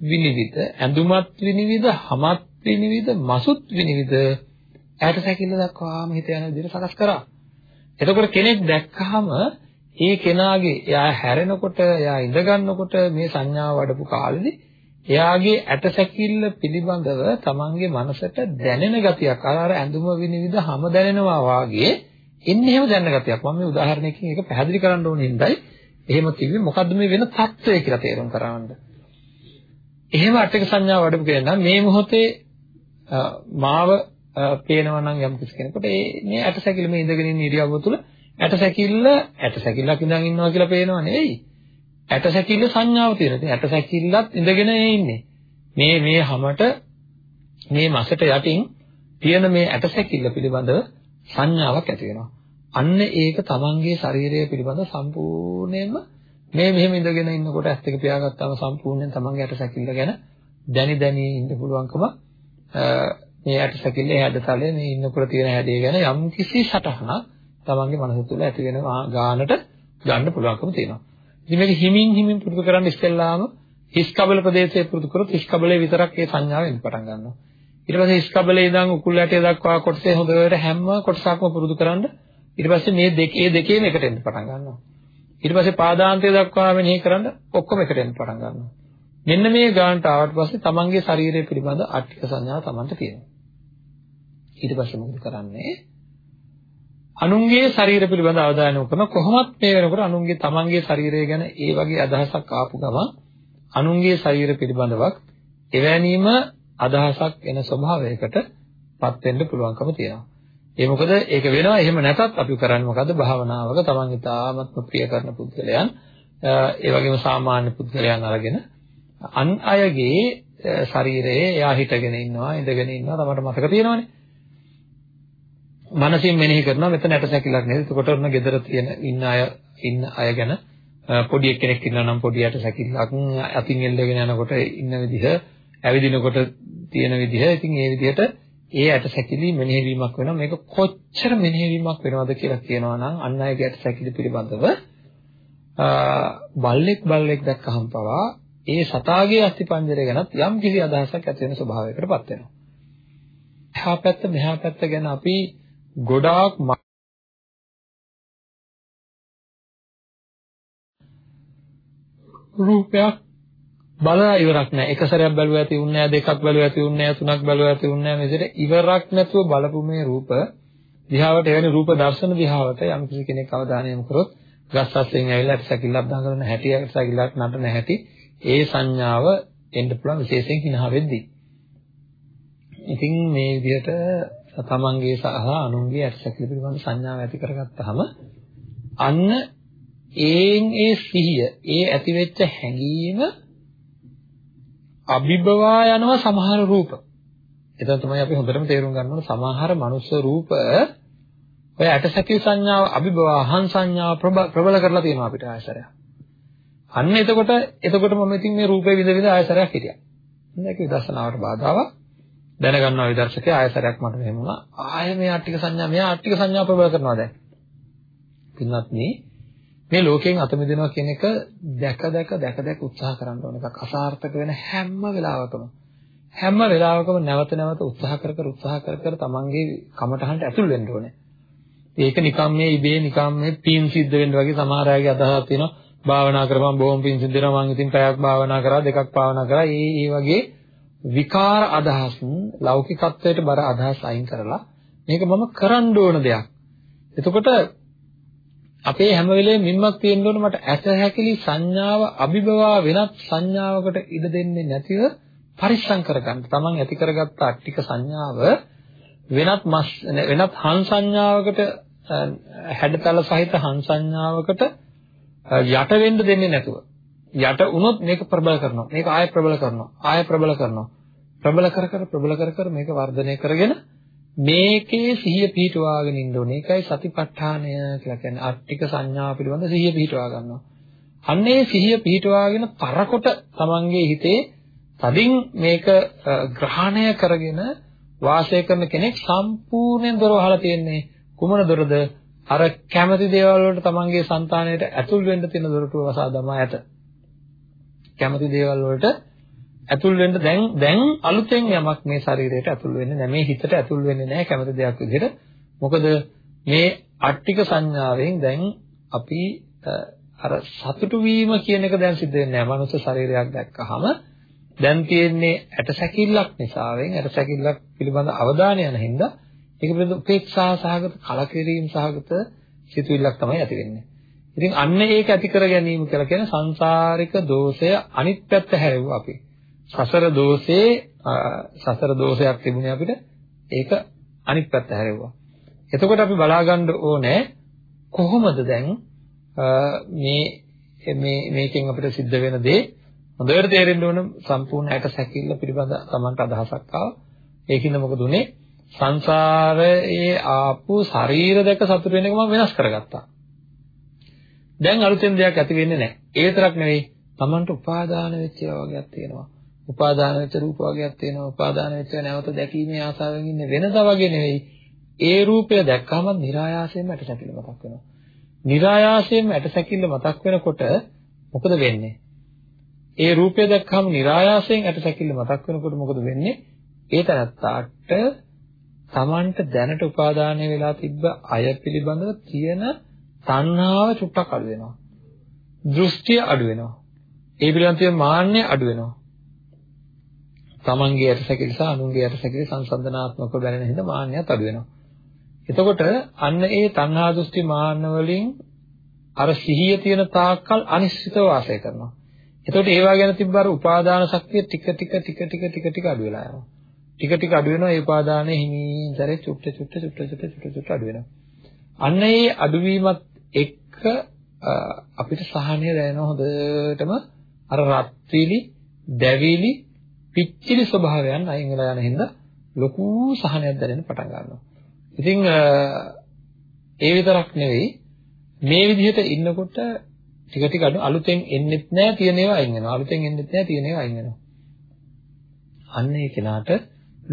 විනිවිද, ඇඳුමත් විනිවිද, හැමත් විනිවිද, මසුත් විනිවිද ඈට සැකිල්ල දක්වාම හිත යන විදිහට සකස් කරා. එතකොට කෙනෙක් දැක්කහම ඒ කෙනාගේ එයා හැරෙනකොට, එයා ඉඳ ගන්නකොට මේ සංඥාව වඩපු කාලෙදී එයාගේ ඇටසැකිල්ල පිළිබඳව තමන්ගේ මනසට දැනෙන ගතියක් අර අර ඇඳුම විනිවිද හැම දැනෙනවා වාගේ එන්නේ එහෙම දැනන ගතියක් මම මේ උදාහරණයකින් ඒක පැහැදිලි කරන්න ඕනේ හින්දායි එහෙම කිව්වේ මොකද්ද මේ වෙන తত্ত্বය කියලා තේරුම් කරවන්න. එහෙම අටක සංඥාව වඩමු කියනවා මේ මොහොතේ මාව පේනවා නම් යම් කිසි කෙනෙකුට ඒ මේ ඇටසැකිල්ල මේ ඉඳගෙන ඉන්න ඉරියව්ව තුළ ඇටසැකිල්ල ඇටසැකිල්ලක් ඉඳන් ඉන්නවා කියලා පේනවා නෙවෙයි. ඇටසැකිල්ල සංඥාව තියෙනවා. ඉතින් ඇටසැකිල්ලත් ඉඳගෙන ඉන්නේ. මේ මේ හැමට මේ මසට යටින් තියෙන මේ ඇටසැකිල්ල පිළිබඳව සංඥාවක් ඇති වෙනවා. අන්න ඒක තමන්ගේ ශරීරය පිළිබඳ සම්පූර්ණයෙන්ම මේ මෙහෙම ඉඳගෙන ඉන්නකොට ඇස් දෙක පියාගත්තාම සම්පූර්ණයෙන් තමන්ගේ ඇටසැකිල්ල ගැන දැනි දැනි ඉන්න පුළුවන්කම මේ ඇටසැකිල්ල හැඩතලේ මේ ඉන්නකොට තියෙන හැඩය ගැන යම් කිසි සටහනක් තමන්ගේ මනස තුළ ඇති වෙන ගානට ගන්න පුළුවන්කම තියෙනවා. ඉතින් මේක හිමින් හිමින් පුරුදු කරන්න ඉස්සෙල්ලාම හිස් කබල ප්‍රදේශයේ පුරුදු කරොත් හිස් කබලේ විතරක් ඒ සංඥාව එන්න පටන් ගන්නවා. ඊට පස්සේ හිස් කබලේ ඉඳන් උකුල් ඇටය දක්වා කොටසේ හොඳට හැම කොටසක්ම පුරුදු කරන්න ඊට පස්සේ මේ දෙකේ දෙකේම එකට එන්න පටන් ගන්නවා. ඊට පස්සේ පාදාන්තය දක්වා මෙනෙහි කරන්න ඔක්කොම එකට එන්න පටන් ගන්නවා. මෙන්න මේ ගානට ආවට පස්සේ තමන්ගේ ශරීරය පිළිබඳ අට්ටික සංඥාව තමන්ට තියෙනවා. ඊට පස්සේ මොකද කරන්නේ? අනුන්ගේ ශරීර පිළිබඳ අවධානය යොමු කරන කොහොමත් මේ වෙනකොට අනුන්ගේ තමන්ගේ ශරීරය ගැන ඒ වගේ අදහසක් ආපු ගමන් අනුන්ගේ ශරීර පිළිබඳවක් එවැනීම අදහසක් එන ස්වභාවයකට පත් වෙන්න පුළුවන්කම තියෙනවා. ඒ මොකද ඒක වෙනවා. එහෙම නැතත් අපි කරන්නේ මොකද්ද? භාවනාවක තමන් ඉතාමත්ම ප්‍රිය කරන පුද්ගලයන් ඒ වගේම සාමාන්‍ය පුද්ගලයන් අරගෙන අන් අයගේ ශරීරයේ එයා හිටගෙන ඉන්නවා ඉඳගෙන ඉන්නවා. තමයි මතක තියෙනවනේ. මනසින් මෙනෙහි කරනවා මෙතන ඇටසැකිල්ලක් නේද? එතකොට ඔන්න ගෙදර තියෙන ඉන්න අය ඉන්න අය ගැන පොඩි කෙනෙක් ඉන්නවා නම් පොඩි ඇටසැකිල්ලක් අතින් එල්ලගෙන යනකොට ඉන්න විදිහ, ඇවිදිනකොට තියෙන විදිහ. ඉතින් ඒ විදිහට ඒ ඇටසැකිලි මෙනෙහිවීමක් වෙනවා. මේක කොච්චර මෙනෙහිවීමක් වෙනවද කියලා කියනවා නම් අන් අයගේ ඇටසැකිලි පිළිබඳව බල්ලෙක් බල්ලෙක් දැක්කහම පවා ඒ සතාගේ අස්තිපංජරය ගැනත් යම් කිසි අදහසක් ඇති වෙන ස්වභාවයකටපත් වෙනවා. එහා පැත්ත මෙහා පැත්ත ගැන අපි ගොඩාක් රූපයක් බලලා ඉවරක් නැහැ. එක සැරයක් බැලුවා ඇති උන්නේ නැහැ, දෙකක් බැලුවා ඇති උන්නේ නැහැ, තුනක් බැලුවා ඇති උන්නේ නැහැ. මෙතන ඉවරක් නැතුව බලපු මේ රූප දිහාවට එවැනි රූප දර්ශන දිහාවට යම් කිසි කෙනෙක් අවධානය යොමු කරොත් ගස්සස්යෙන් ඇවිල්ලා සැකිල්ලක් දාගෙන හැටි සැකිල්ලක් නටන හැටි ඒ සංඥාව එන්න පුළුවන් විශේෂයෙන් හිනහ වෙද්දී. ඉතින් මේ විදිහට තමන්ගේ සහ අනුන්ගේ ඇටසැකිලි පිළිබඳ සංඥාව ඇති කරගත්තාම අන්න ඒන් ඒ සිහිය ඒ ඇතිවෙච්ච හැඟීම අභිබවා යනවා සමහර රූප. එතන තමයි අපි හොඳටම තේරුම් ගන්න ඕන සමහර මනුස්ස රූප ඔය ඇටසැකිලි සංඥාව අභිබවා අහං සංඥාව ප්‍රබල කරලා තියෙනවා අපිට ආයසරයක්. අන්න එතකොට එතකොට මම ඉතින් මේ රූපේ විඳ විඳ ආයසරයක් හිටියා. මේක විදර්ශනාවට බාධාවක්. දැනගන්නවා විදර්ශකයා ආයසරයක් මට මෙහෙම වුණා. ආය මේ ආට්ටික සංඥා මෙයා ආට්ටික සංඥා ප්‍රබල කරනවා දැන්. පින්වත් මේ මේ ලෝකයෙන් අත මිදෙනවා කියන එක දැක දැක දැක දැක උත්සාහ කරන්න ඕන එකක් අසාර්ථක වෙන හැම වෙලාවකම හැම වෙලාවකම නැවත නැවත උත්සාහ කර කර උත්සාහ කර කර තමන්ගේ කමටහනට ඇතුල් වෙන්න ඕනේ. ඒක නිකම් මේ ඉබේ නිකම් මේ පින් සිද්ධ වෙන්න වගේ සමහර අයගේ අදහසක් තියෙනවා. භාවනා කරපම් බොහොම පින් සිද්ධ වෙනවා මම ඉතින් පැයක් භාවනා කරා දෙකක් භාවනා කරා. ඒ ඒ වගේ විකාර අදහස් ලෞකිකත්වයට බර අදහස් අයින් කරලා මේක මම කරන්න ඕන දෙයක්. එතකොට අපේ හැම වෙලේම මින්මක් තියෙන්න ඕන මට ඇස හැකිලි සංඥාව අභිබවා වෙනත් සංඥාවකට ඉඩ දෙන්නේ නැතිව පරිස්සම් කරගන්න. Taman ඇති කරගත්ත අට්ටික සංඥාව වෙනත් මස් වෙනත් හං සංඥාවකට හැඩතල සහිත හං සංඥාවකට යට වෙන්න දෙන්නේ නැතුව යට වුණොත් මේක ප්‍රබල කරනවා. මේක ආය ප්‍රබල කරනවා. ආය ප්‍රබල කරනවා. ප්‍රබල කර කර ප්‍රබල කර කර මේක වර්ධනය කරගෙන මේකේ සිහිය පිහිටුවාගෙන ඉන්න ඕනේ. ඒකයි සතිපට්ඨානය කියලා කියන්නේ. අට්ටික සංඥා පිළිබඳ සිහිය පිහිටුවා ගන්නවා. අන්න ඒ සිහිය පිහිටුවාගෙන තරකොට තමන්ගේ හිතේ තදින් මේක ග්‍රහණය කරගෙන වාසය කරන කෙනෙක් සම්පූර්ණයෙන් දොර වහලා තියෙන්නේ කුමන දොරද? අර කැමති දේවල් වලට තමන්ගේ సంతාණයට ඇතුල් වෙන්න තියෙන දොරටුව වසා දමා ඇත. කැමති දේවල් වලට ඇතුල් වෙන්න දැන් දැන් අලුතෙන් යමක් මේ ශරීරයට ඇතුල් වෙන්නේ නැහැ. මේ හිතට ඇතුල් වෙන්නේ නැහැ කැමති දෙයක් විදිහට. මොකද මේ අට්ටික සංඥාවෙන් දැන් අපි අර සතුටු වීම කියන එක දැන් සිද්ධ වෙන්නේ නැහැ. මනුස්ස ශරීරයක් දැක්කහම දැන් තියෙන්නේ ඇටසැකිල්ලක් නිසාවෙන් ඇටසැකිල්ලක් පිළිබඳ අවධානය යන හින්දා ඒක පිළිබඳ උපේක්ෂා සහගත කලකිරීම සහගත සිතුවිල්ලක් තමයි ඇති වෙන්නේ. ඉතින් අන්න ඒක ඇති කර ගැනීම කියලා කියන සංසාරික දෝෂය අනිත් පැත්ත හැරෙව්වා අපි. සසර දෝෂේ සසර දෝෂයක් තිබුණේ අපිට ඒක අනිත් පැත්ත හැරෙව්වා. එතකොට අපි බලා ගන්න ඕනේ කොහොමද දැන් මේ මේ මේකෙන් අපිට සිද්ධ වෙන දේ හොඳට තේරෙන්න ඕන සම්පූර්ණ ඇට සැකිල්ල පිළිබඳ Tamanට අදහසක් ආවා. ඒකින්ද මොකද උනේ? සංසාරයේ ආපු ශරීර දැක සතුට වෙන එක මම වෙනස් කරගත්තා. දැන් අලුතෙන් දෙයක් ඇති වෙන්නේ නැහැ. ඒ තරක් නෙවෙයි. Tamanට උපාදාන වෙච්ච ඒවා වගේක් තියෙනවා. උපාදාන වෙච්ච රූප වගේක් තියෙනවා. උපාදාන වෙච්ච නැවත දැකීමේ ආසාවෙන් ඉන්නේ වෙනදා වගේ නෙවෙයි. ඒ රූපය දැක්කම નિરાයාසයෙන්ම ඇටසැකිල්ල මතක් වෙනවා. નિરાයාසයෙන්ම ඇටසැකිල්ල මතක් වෙනකොට මොකද වෙන්නේ? ඒ රූපය දැක්කම નિરાයාසයෙන් ඇටසැකිල්ල මතක් වෙනකොට මොකද වෙන්නේ? ඒ තරත්තාට Tamanට දැනට උපාදානය වෙලා තිබ්බ අය පිළිබඳව තියෙන තණ්හාව චුට්ටක් අඩු වෙනවා. දෘෂ්ටිය අඩු වෙනවා. ඒ පිළිබඳව තියෙන මාන්නය අඩු වෙනවා. තමන්ගේ යටසැකිලි සහ අනුන්ගේ යටසැකිලි සංසන්දනාත්මකව බැලෙන හින්දා මාන්නයත් අඩු වෙනවා. එතකොට අන්න ඒ තණ්හා දෘෂ්ටි මාන්න වලින් අර සිහිය තියෙන තාක්කල් අනිශ්චිතව වාසය කරනවා. එතකොට ඒවා ගැන තිබ්බ අර උපාදාන ශක්තිය ටික ටික ටික ටික ටික ටික අඩු වෙලා යනවා. ටික ටික අඩු වෙනවා ඒ උපාදානයේ හිමින් සැරේ චුට්ට චුට්ට චුට්ට චුට්ට චුට්ට චුට්ට අඩු වෙනවා. අන්න ඒ අඩුවීමත් එක්ක අපිට සහනය දැනෙන හොඳටම අර රත්විලි දැවිලි පිච්චිලි ස්වභාවයන් අයින් වෙලා යන හින්දා ලොකු සහනයක් දැනෙන්න පටන් ගන්නවා. ඉතින් ඒ විතරක් නෙවෙයි මේ විදිහට ඉන්නකොට ටික ටික අලුතෙන් එන්නෙත් නැහැ තියෙන ඒවා අයින් වෙනවා. අලුතෙන් එන්නෙත් නැහැ තියෙන ඒවා අයින් වෙනවා. අන්න ඒ කෙනාට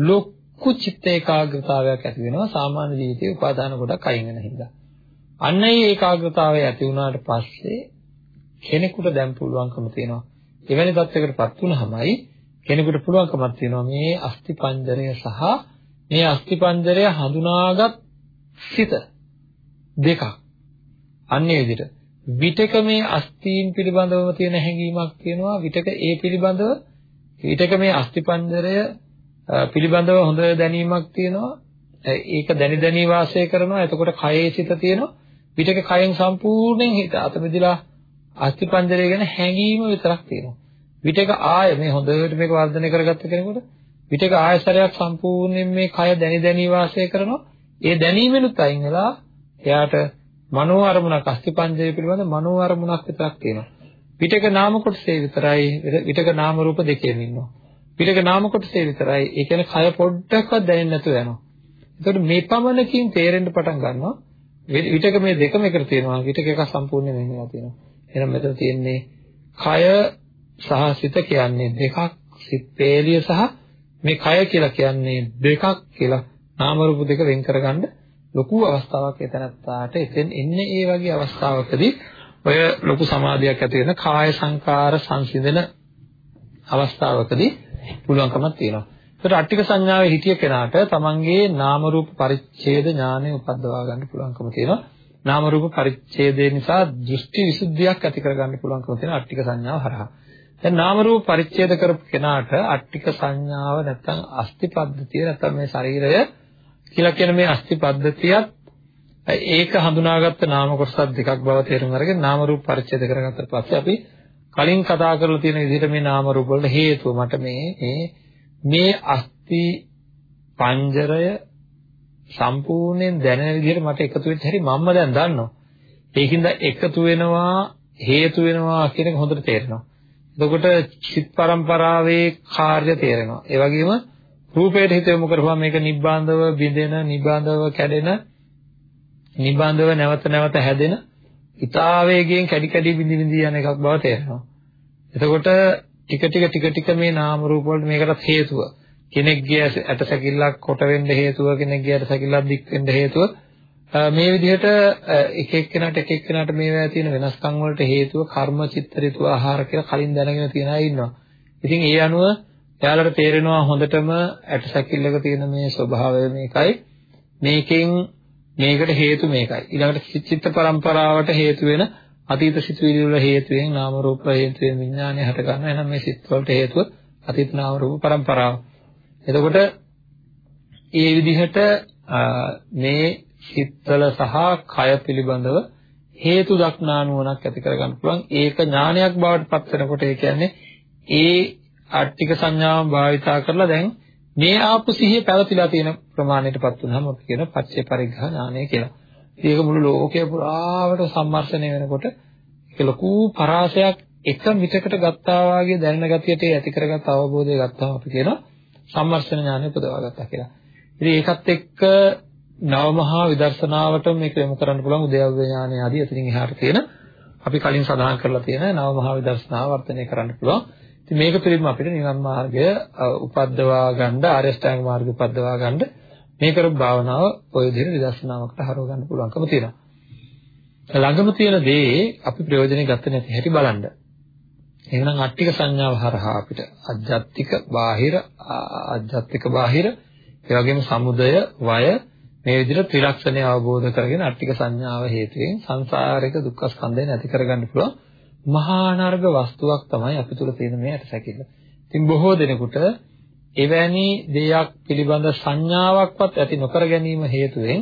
ලොකු චිත්ත ඒකාග්‍රතාවයක් ඇති වෙනවා සාමාන්‍ය ජීවිතයේ උපාදාන ගොඩක් අයින් වෙන හින්දා. අන්න ඒ ඒකාග්‍රතාවය ඇති වුණාට පස්සේ කෙනෙකුට දැන් පුළුවන්කම තියෙනවා. එවැනි තත්යකටපත් වුණාමයි කෙනෙකුට පුළුවන්කමක් තියෙනවා මේ අස්ථි පංජරය සහ මේ අස්ථි පංජරය හඳුනාගත් සිත දෙකක්. අන්නේ විදිහට විතක මේ අස්ථීන් පිළිබඳවම තියෙන හැඟීමක් තියෙනවා විතක ඒ පිළිබඳව විතක මේ අස්ථි පංජරය පිළිබඳව හොඳ දැනීමක් තියෙනවා ඒක දැනි දැනි වාසය කරනවා එතකොට කයේ සිත තියෙනවා විතක කයෙන් සම්පූර්ණයෙන් හිත අතමිදලා අස්ථි පංජරය ගැන හැඟීම විතරක් තියෙනවා විතක ආය මේ හොඳට මේක වර්ධනය කරගත්ත කෙනෙකුට විතක ආයසරයක් සම්පූර්ණයෙන් මේ කය දැනි දැනි වාසය කරනවා ඒ දැනීමෙනුත් අයින් වෙලා එයාට මනෝ අරමුණක් අස්තිපංජය පිළිබඳ මනෝ අරමුණක් විතරක් තියෙනවා. පිටක නාම කොටසේ විතරයි පිටක නාම රූප දෙකෙන් ඉන්නවා. පිටක නාම කොටසේ විතරයි. ඒ කියන්නේ කය පොඩ්ඩක්වත් දැනෙන්නේ නැතුව යනවා. එතකොට මේ පමණකින් තේරෙන්න පටන් ගන්නවා. විතක මේ දෙකම එකට තියෙනවා. විතක එක සම්පූර්ණයෙන් වෙනවා තියෙනවා. එහෙනම් මෙතන තියෙන්නේ කය සහ සිත කියන්නේ දෙකක්. සිත් පේලිය සහ මේ කය කියලා කියන්නේ දෙකක් කියලා නාම රූප දෙක වෙන් කරගන්න ලොකු අවස්ථාවක් එතනත්තාට එතෙන් එන්නේ ඒ වගේ අවස්ථාවකදී ඔය ලොකු සමාධියක් ඇති වෙන කාය සංකාර සංසිඳන අවස්ථාවකදී පුළුවන්කමක් තියෙනවා. ඒකට අට්ටික සංඥාවේ හිතිය කෙනාට තමන්ගේ නාම රූප පරිච්ඡේද ඥානය උපද්දවා ගන්න පුළුවන්කම තියෙනවා. නාම රූප පරිච්ඡේදය නිසා දෘෂ්ටි විසුද්ධියක් ඇති කර ගන්න පුළුවන්කම තියෙන අට්ටික සංඥාව හරහා. දැන් නාම රූප පරිච්ඡේද කරපු කෙනාට අට්ටික සංඥාව නැත්තම් අස්ති පද්ධතිය නැත්තම් මේ ශරීරය කියලා කියන මේ අස්ති පද්ධතියත් ඒක හඳුනාගත්ත නාම කොටස් දෙකක් බව තේරුම් අරගෙන නාම රූප පරිච්ඡේද කරගත්තට පස්සේ අපි කලින් කතා කරලා තියෙන විදිහට මේ නාම රූප වලට හේතුව මට මේ මේ මේ අස්ති පංජරය සම්පූර්ණයෙන් දැනෙන විදිහට මට එකතු වෙච්ච හැටි මම්ම දැන් දන්නවා. ඒකින්ද එකතු වෙනවා හේතු වෙනවා කියන එක හොඳට තේරෙනවා. එතකොට චිත් පරම්පරාවේ කාර්ය තේරෙනවා. ඒ වගේම රූපයට හිත යොමු කරපුවා මේක නිබ්බාන්දව බිඳෙන, නිබ්බාන්දව කැඩෙන, නිබ්බාන්දව නැවත නැවත හැදෙන, ඊතාවේගයෙන් කැඩි කැඩි බිඳි බිඳි යන එකක් බව තේරෙනවා. එතකොට ටික ටික ටික ටික මේ නාම රූප වලට මේකට හේතුව කෙනෙක්ගේ ඇට සැකිල්ලක් කොට වෙන්න හේතුව කෙනෙක්ගේ ඇට සැකිල්ලක් දික් වෙන්න හේතුව මේ විදිහට එක එක්කෙනාට එක එක්කෙනාට මේවා තියෙන වෙනස්කම් වලට හේතුව කර්ම චිත්ත ඍතු ආහාර කියලා කලින් දැනගෙන තියෙන අය ඉන්නවා. ඉතින් ඒ අනුව එයාලට තේරෙනවා හොඳටම ඇට සැකිල්ලක තියෙන මේ ස්වභාවය මේකයි. මේකෙන් මේකට හේතු මේකයි. ඊළඟට චිත්ත පරම්පරාවට හේතු වෙන අතීත සිතුවිලි වල හේතුවෙන් නාම රූප හේතුවෙන් විඥානය හට ගන්නවා. එහෙනම් මේ සිත් වලට හේතුව අතීත නාම රූප පරම්පරාව. එතකොට මේ විදිහට මේ සිත්වල සහ කය පිළිබඳව හේතු දක්නා නුවණක් ඇති කරගන්න පුළුවන්. ඒක ඥානයක් බවට පත් වෙනකොට ඒ කියන්නේ ඒ අට්ටික සංඥාවන් භාවිතා කරලා දැන් මේ ආපු සිහිය පැවතිලා තියෙන ප්‍රමාණයටපත් වුනහම අපි කියන පච්චේ පරිග්‍රහ ඥානය කියලා. ඒක මුළු ලෝකය පුරාවට සම්මර්ෂණය වෙනකොට ඒක ලොකු පරාසයක් එක මිටකට ගත්තා වාගේ දැනෙන ගතියට ඇති කරගත් අවබෝධය ගත්තාම අපි කියනවා සම්මර්ෂණ ඥානය උපදවා ගත්තා කියලා. ඉතින් ඒකත් එක්ක නවමහා විදර්ශනාවට මේක යොමු කරන්න පුළුවන් උද්‍යව්‍ය ඥානය ආදී එතනින් එහාට තියෙන අපි කලින් සඳහන් කරලා තියෙන නවමහා විදර්ශනාව වර්ධනය කරන්න පුළුවන්. ඉතින් මේක පිළිබඳව අපිට නිවන් මාර්ගය උපද්දවා ගන්න ආර්ය ශ්‍රැංග මාර්ගය උපද්දවා ගන්න මේ කරපු භාවනාව ඔය විදිහට විදර්ශනාවකට හරව ගන්න පුළුවන්කම තියෙනවා. ළඟම තියෙන දේ අපි ප්‍රයෝජනෙ ගත්ත නැති හැටි බලන්න. එහෙනම් අට්ටික සංඥාව හරහා අපිට අජ්ජත්තික බාහිර අජ්ජත්තික බාහිර ඒ වගේම සමුදය වය මේ විදිහට ත්‍රිලක්ෂණය අවබෝධ කරගෙන අට්ටික සංඥාව හේතුවෙන් සංසාරික දුක්ඛ ස්කන්ධය නැති කරගන්න පුළුවන් මහා නර්ග වස්තුවක් තමයි අපි තුල තියෙන මේ ඇටසැකිල්ල. ඉතින් බොහෝ දෙනෙකුට එවැනි දෙයක් පිළිබඳ සංඥාවක්වත් ඇති නොකර ගැනීම හේතුවෙන්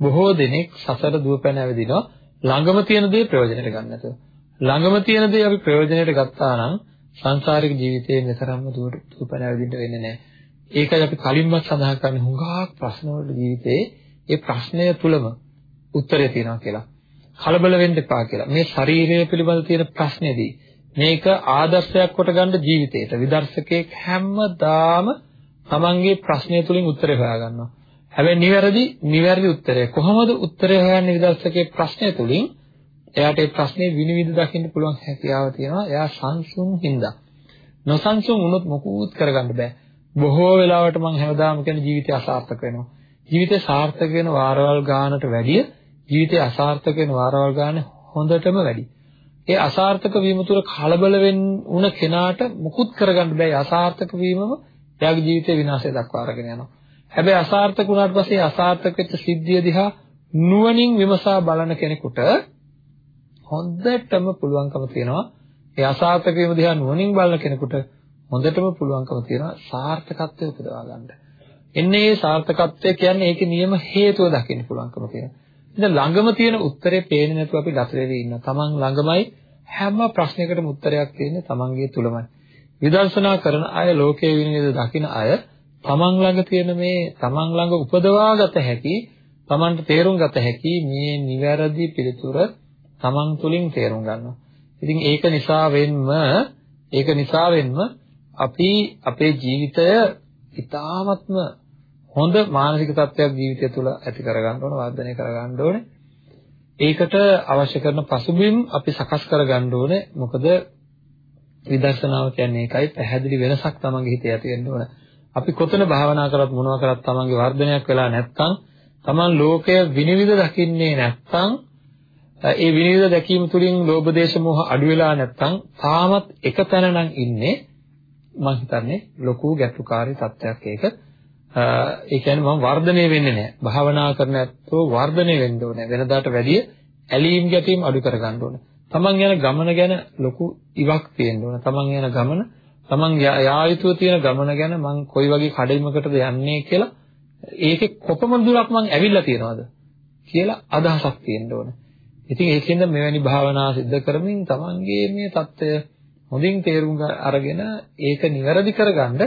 බොහෝ දෙනෙක් සසර දුවපැන ඇවිදිනවා ළඟම තියෙන දේ ප්‍රයෝජනෙට ගන්න නැතුව. ළඟම තියෙන දේ අපි ප්‍රයෝජනෙට ගත්තා නම් සංසාරික ජීවිතයේ මෙතරම්ම දුවපැන ඇවිදින්න වෙන්නේ නැහැ. ඒකයි අපි කලින්මත් සඳහන් කරන්නේ හුඟක් ප්‍රශ්න වලට ජීවිතේ ඒ ප්‍රශ්නය තුලම උත්තරය තියෙනවා කියලා. කලබල වෙන්න එපා කියලා. මේ ශරීරය පිළිබඳ තියෙන ප්‍රශ්නේදී මේක ආදර්ශයක් කොට ගන්න ජීවිතේට විදර්ශකයෙක් හැමදාම තමන්ගේ ප්‍රශ්නය තුලින් උත්තරය හොයාගන්නවා. හැබැයි නිවැරදි නිවැරදි උත්තරය කොහොමද උත්තරය හොයන්නේ විදර්ශකයේ ප්‍රශ්නය තුලින් එයාට ඒ ප්‍රශ්නේ විනිවිද දකින්න පුළුවන් හැකියාව තියෙනවා. එයා සංසුන් හින්දා. නොසන්සුන් වුණොත් මොකුත් කරගන්න බෑ. බොහෝ වෙලාවට මම හැමදාම කියන ජීවිතය අසාර්ථක වෙනවා. ජීවිතය සාර්ථක වෙන වාරවල් ගානට වැඩිය ජීවිතය අසාර්ථක වෙන වාරවල් ගාන හොඳටම වැඩි. ඒ අසාර්ථක වීම තුළ කලබල වෙන්න කෙනාට මුකුත් කරගන්න බෑ. අසාර්ථක වීමම එයාගේ ජීවිතේ විනාශය දක්වා අරගෙන යනවා. හැබැයි අසාර්ථක වුණාට පස්සේ අසාර්ථක වෙච්ච සිද්ධිය දිහා නුවණින් විමසා බලන කෙනෙකුට හොඳටම පුළුවන්කම තියෙනවා. ඒ අසාර්ථක වීම දිහා නුවණින් බලන කෙනෙකුට හොඳටම පුළුවන්කම තියෙනවා සාර්ථකත්වය උපදවා ගන්න. එන්නේ මේ සාර්ථකත්වය කියන්නේ ඒකේ නියම හේතුව දකින්න පුළුවන්කම තියෙනවා. ඉතින් ළඟම තියෙන උත්තරේ පේන්නේ නැතුව අපි ලතරේ ඉන්නවා. Taman ළඟමයි හැම ප්‍රශ්නයකටම උත්තරයක් තියෙන්නේ Tamanගේ තුලමයි. විදර්ශනා කරන අය ලෝකයේ විනිවිද දකින අය Taman ළඟ තියෙන මේ Taman ළඟ උපදවාගත හැකි Tamanට තේරුම් ගත හැකි මේ නිවැරදි පිළිතුර Taman තුලින් තේරුම් ගන්නවා. ඉතින් ඒක නිසා වෙන්ම ඒක නිසා වෙන්ම අපි අපේ ජීවිතය ඉතාමත්ම හොඳ මානසික තත්ත්වයක් ජීවිතය තුළ ඇති කරගන්න ඕන වර්ධනය කරගන්න ඕනේ. ඒකට අවශ්‍ය කරන පසුබිම් අපි සකස් කරගන්න ඕනේ. මොකද විදර්ශනාව කියන්නේ ඒකයි පැහැදිලි වෙනසක් තමන්ගේ හිතේ ඇති වෙන්න ඕන. අපි කොතන භාවනා කරත් මොනවා කරත් තමන්ගේ වර්ධනයක් වෙලා නැත්නම් තමන් ලෝකය විනිවිද දකින්නේ නැත්නම් ඒ විනිවිද දැකීම තුළින් ලෝභ දේශ මොහ අඩු වෙලා නැත්නම් තාමත් එක තැන නම් ඉන්නේ මම හිතන්නේ ලොකු ගැටුකාරී තත්ත්වයක් ඒක. ඒ කියන්නේ මම වර්ධනය වෙන්නේ නැහැ. භාවනා කරන ඇත්තෝ වර්ධනය වෙන්න ඕනේ. වෙනදාට වැඩිය ඇලීම් ගැටීම් අඩු කරගන්න ඕනේ. තමන් යන ගමන ගැන ලොකු ඉවක් තියෙන්න ඕනේ. තමන් යන ගමන, තමන් යා යුතුව තියෙන ගමන ගැන මං කොයි වගේ කඩයිමකටද යන්නේ කියලා ඒකේ කොපමණ දුරක් මං ඇවිල්ලා තියෙනවද කියලා අදහසක් තියෙන්න ඕනේ. ඉතින් ඒකෙන්ද මෙවැනි භාවනා સિદ્ધ කරමින් තමන්ගේ මේ தত্ত্বය හොඳින් තේරුම් අරගෙන ඒක નિවැරදි කරගන්න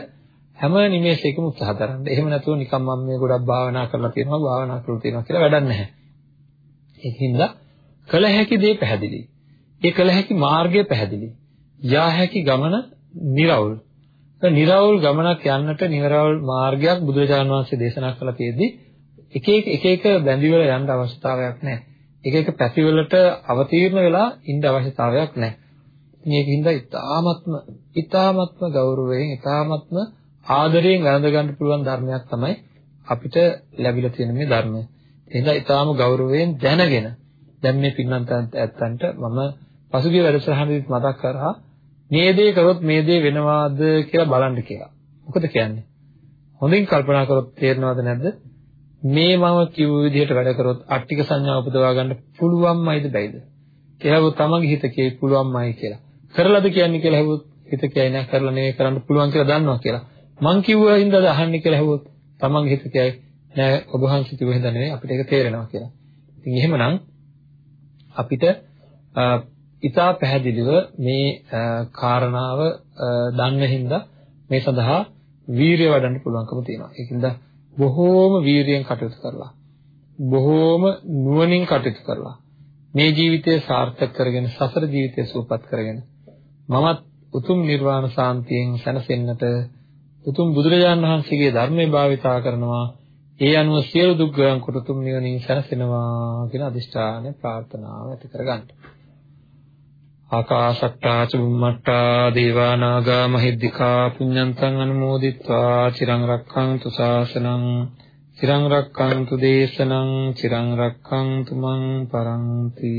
හැම නිමේෂයකම උත්සාහ කරන්න. එහෙම නැතුව නිකම් මම මේ ගොඩක් භාවනා කරලා තියෙනවා, භාවනා කරලා තියෙනවා කියලා වැඩක් නැහැ. ඒකින්ද කළ හැකි දේ පැහැදිලි. ඒ කළ හැකි මාර්ගය පැහැදිලි. යා හැකි ගමන निराවුල්. ඒ निराවුල් ගමනක් යන්නට निराවුල් මාර්ගයක් බුදුරජාණන් වහන්සේ දේශනා කළා තියෙද්දි එක එක එක එක බැඳිවල යන්න අවස්ථාවක් නැහැ. එක එක පැතිවලට අවතීර්ණ වෙලා ඉන්න අවශ්‍යතාවයක් නැහැ. මේකින්ද ඊ타ත්ම ඊ타ත්ම ගෞරවයෙන් ඊ타ත්ම ආදරයෙන් වැළඳ ගන්න පුළුවන් ධර්මයක් තමයි අපිට ලැබිලා තියෙන මේ ධර්මය. එහෙනම් ඊ타ම ගෞරවයෙන් දැනගෙන දැන් මේ පින්නන්ත ඇත්තන්ට මම පසුගිය වැඩසටහනේදීත් මතක් කරා මේ දේ කරොත් මේ දේ වෙනවාද කියලා බලන්න කියලා. මොකද කියන්නේ? හොඳින් කල්පනා කරොත් තේරෙනවද නැද්ද? මේ මම කිව්ව විදිහට වැඩ කරොත් අට්ටික සංඥා උපදවා ගන්න පුළුවන්මයිද බැයිද? කියලා තමන්ගේ හිත කියේ පුළුවන්මයි කියලා. කරලාද කියන්නේ කියලා හෙවොත් හිත කියයි නෑ කරලා නෙවෙයි කරන්න පුළුවන් කියලා දන්නවා කියලා. මං කිව්වා හින්දාද අහන්නේ කියලා හෙවොත් තමන්ගේ හිත කියයි නෑ ඔබ වහන්සේ කිව්ව හින්දා නෙවෙයි අපිට ඒක තේරෙනවා කියලා. ඉතින් එහෙමනම් අපිට ඉතා පැහැදිලිව මේ කාරණාව දන්න හින්දා මේ සඳහා වීරිය වඩන්න පුළුවන්කම තියෙනවා. ඒකින්ද බොහෝම වීරියෙන් කටයුතු කරලා බොහෝම නුවණින් කටයුතු කරලා මේ ජීවිතය සාර්ථක කරගෙන සසර ජීවිතය සුවපත් කරගෙන මමත් උතුම් නිර්වාණ සාන්තියෙන් සැනසෙන්නට උතුම් බුදුරජාණන් වහන්සේගේ ධර්මයේ භාවිතා කරනවා ඒ අනුව සියලු දුක් ගයන් කොට උතුම් නිවනින් සැනසෙනවා කියන අදිෂ්ඨානය ප්‍රාර්ථනාව ඇති කරගන්න. ආකාශට්ටා චුම්මට්ටා දේවා නාග මහිද්దికා පුඤ්ඤන්තං අනුමෝදිත්වා චිරං රක්ඛන්තු ශාසනං චිරං රක්ඛන්තු දේශනං චිරං රක්ඛන්තු මං පරන්ති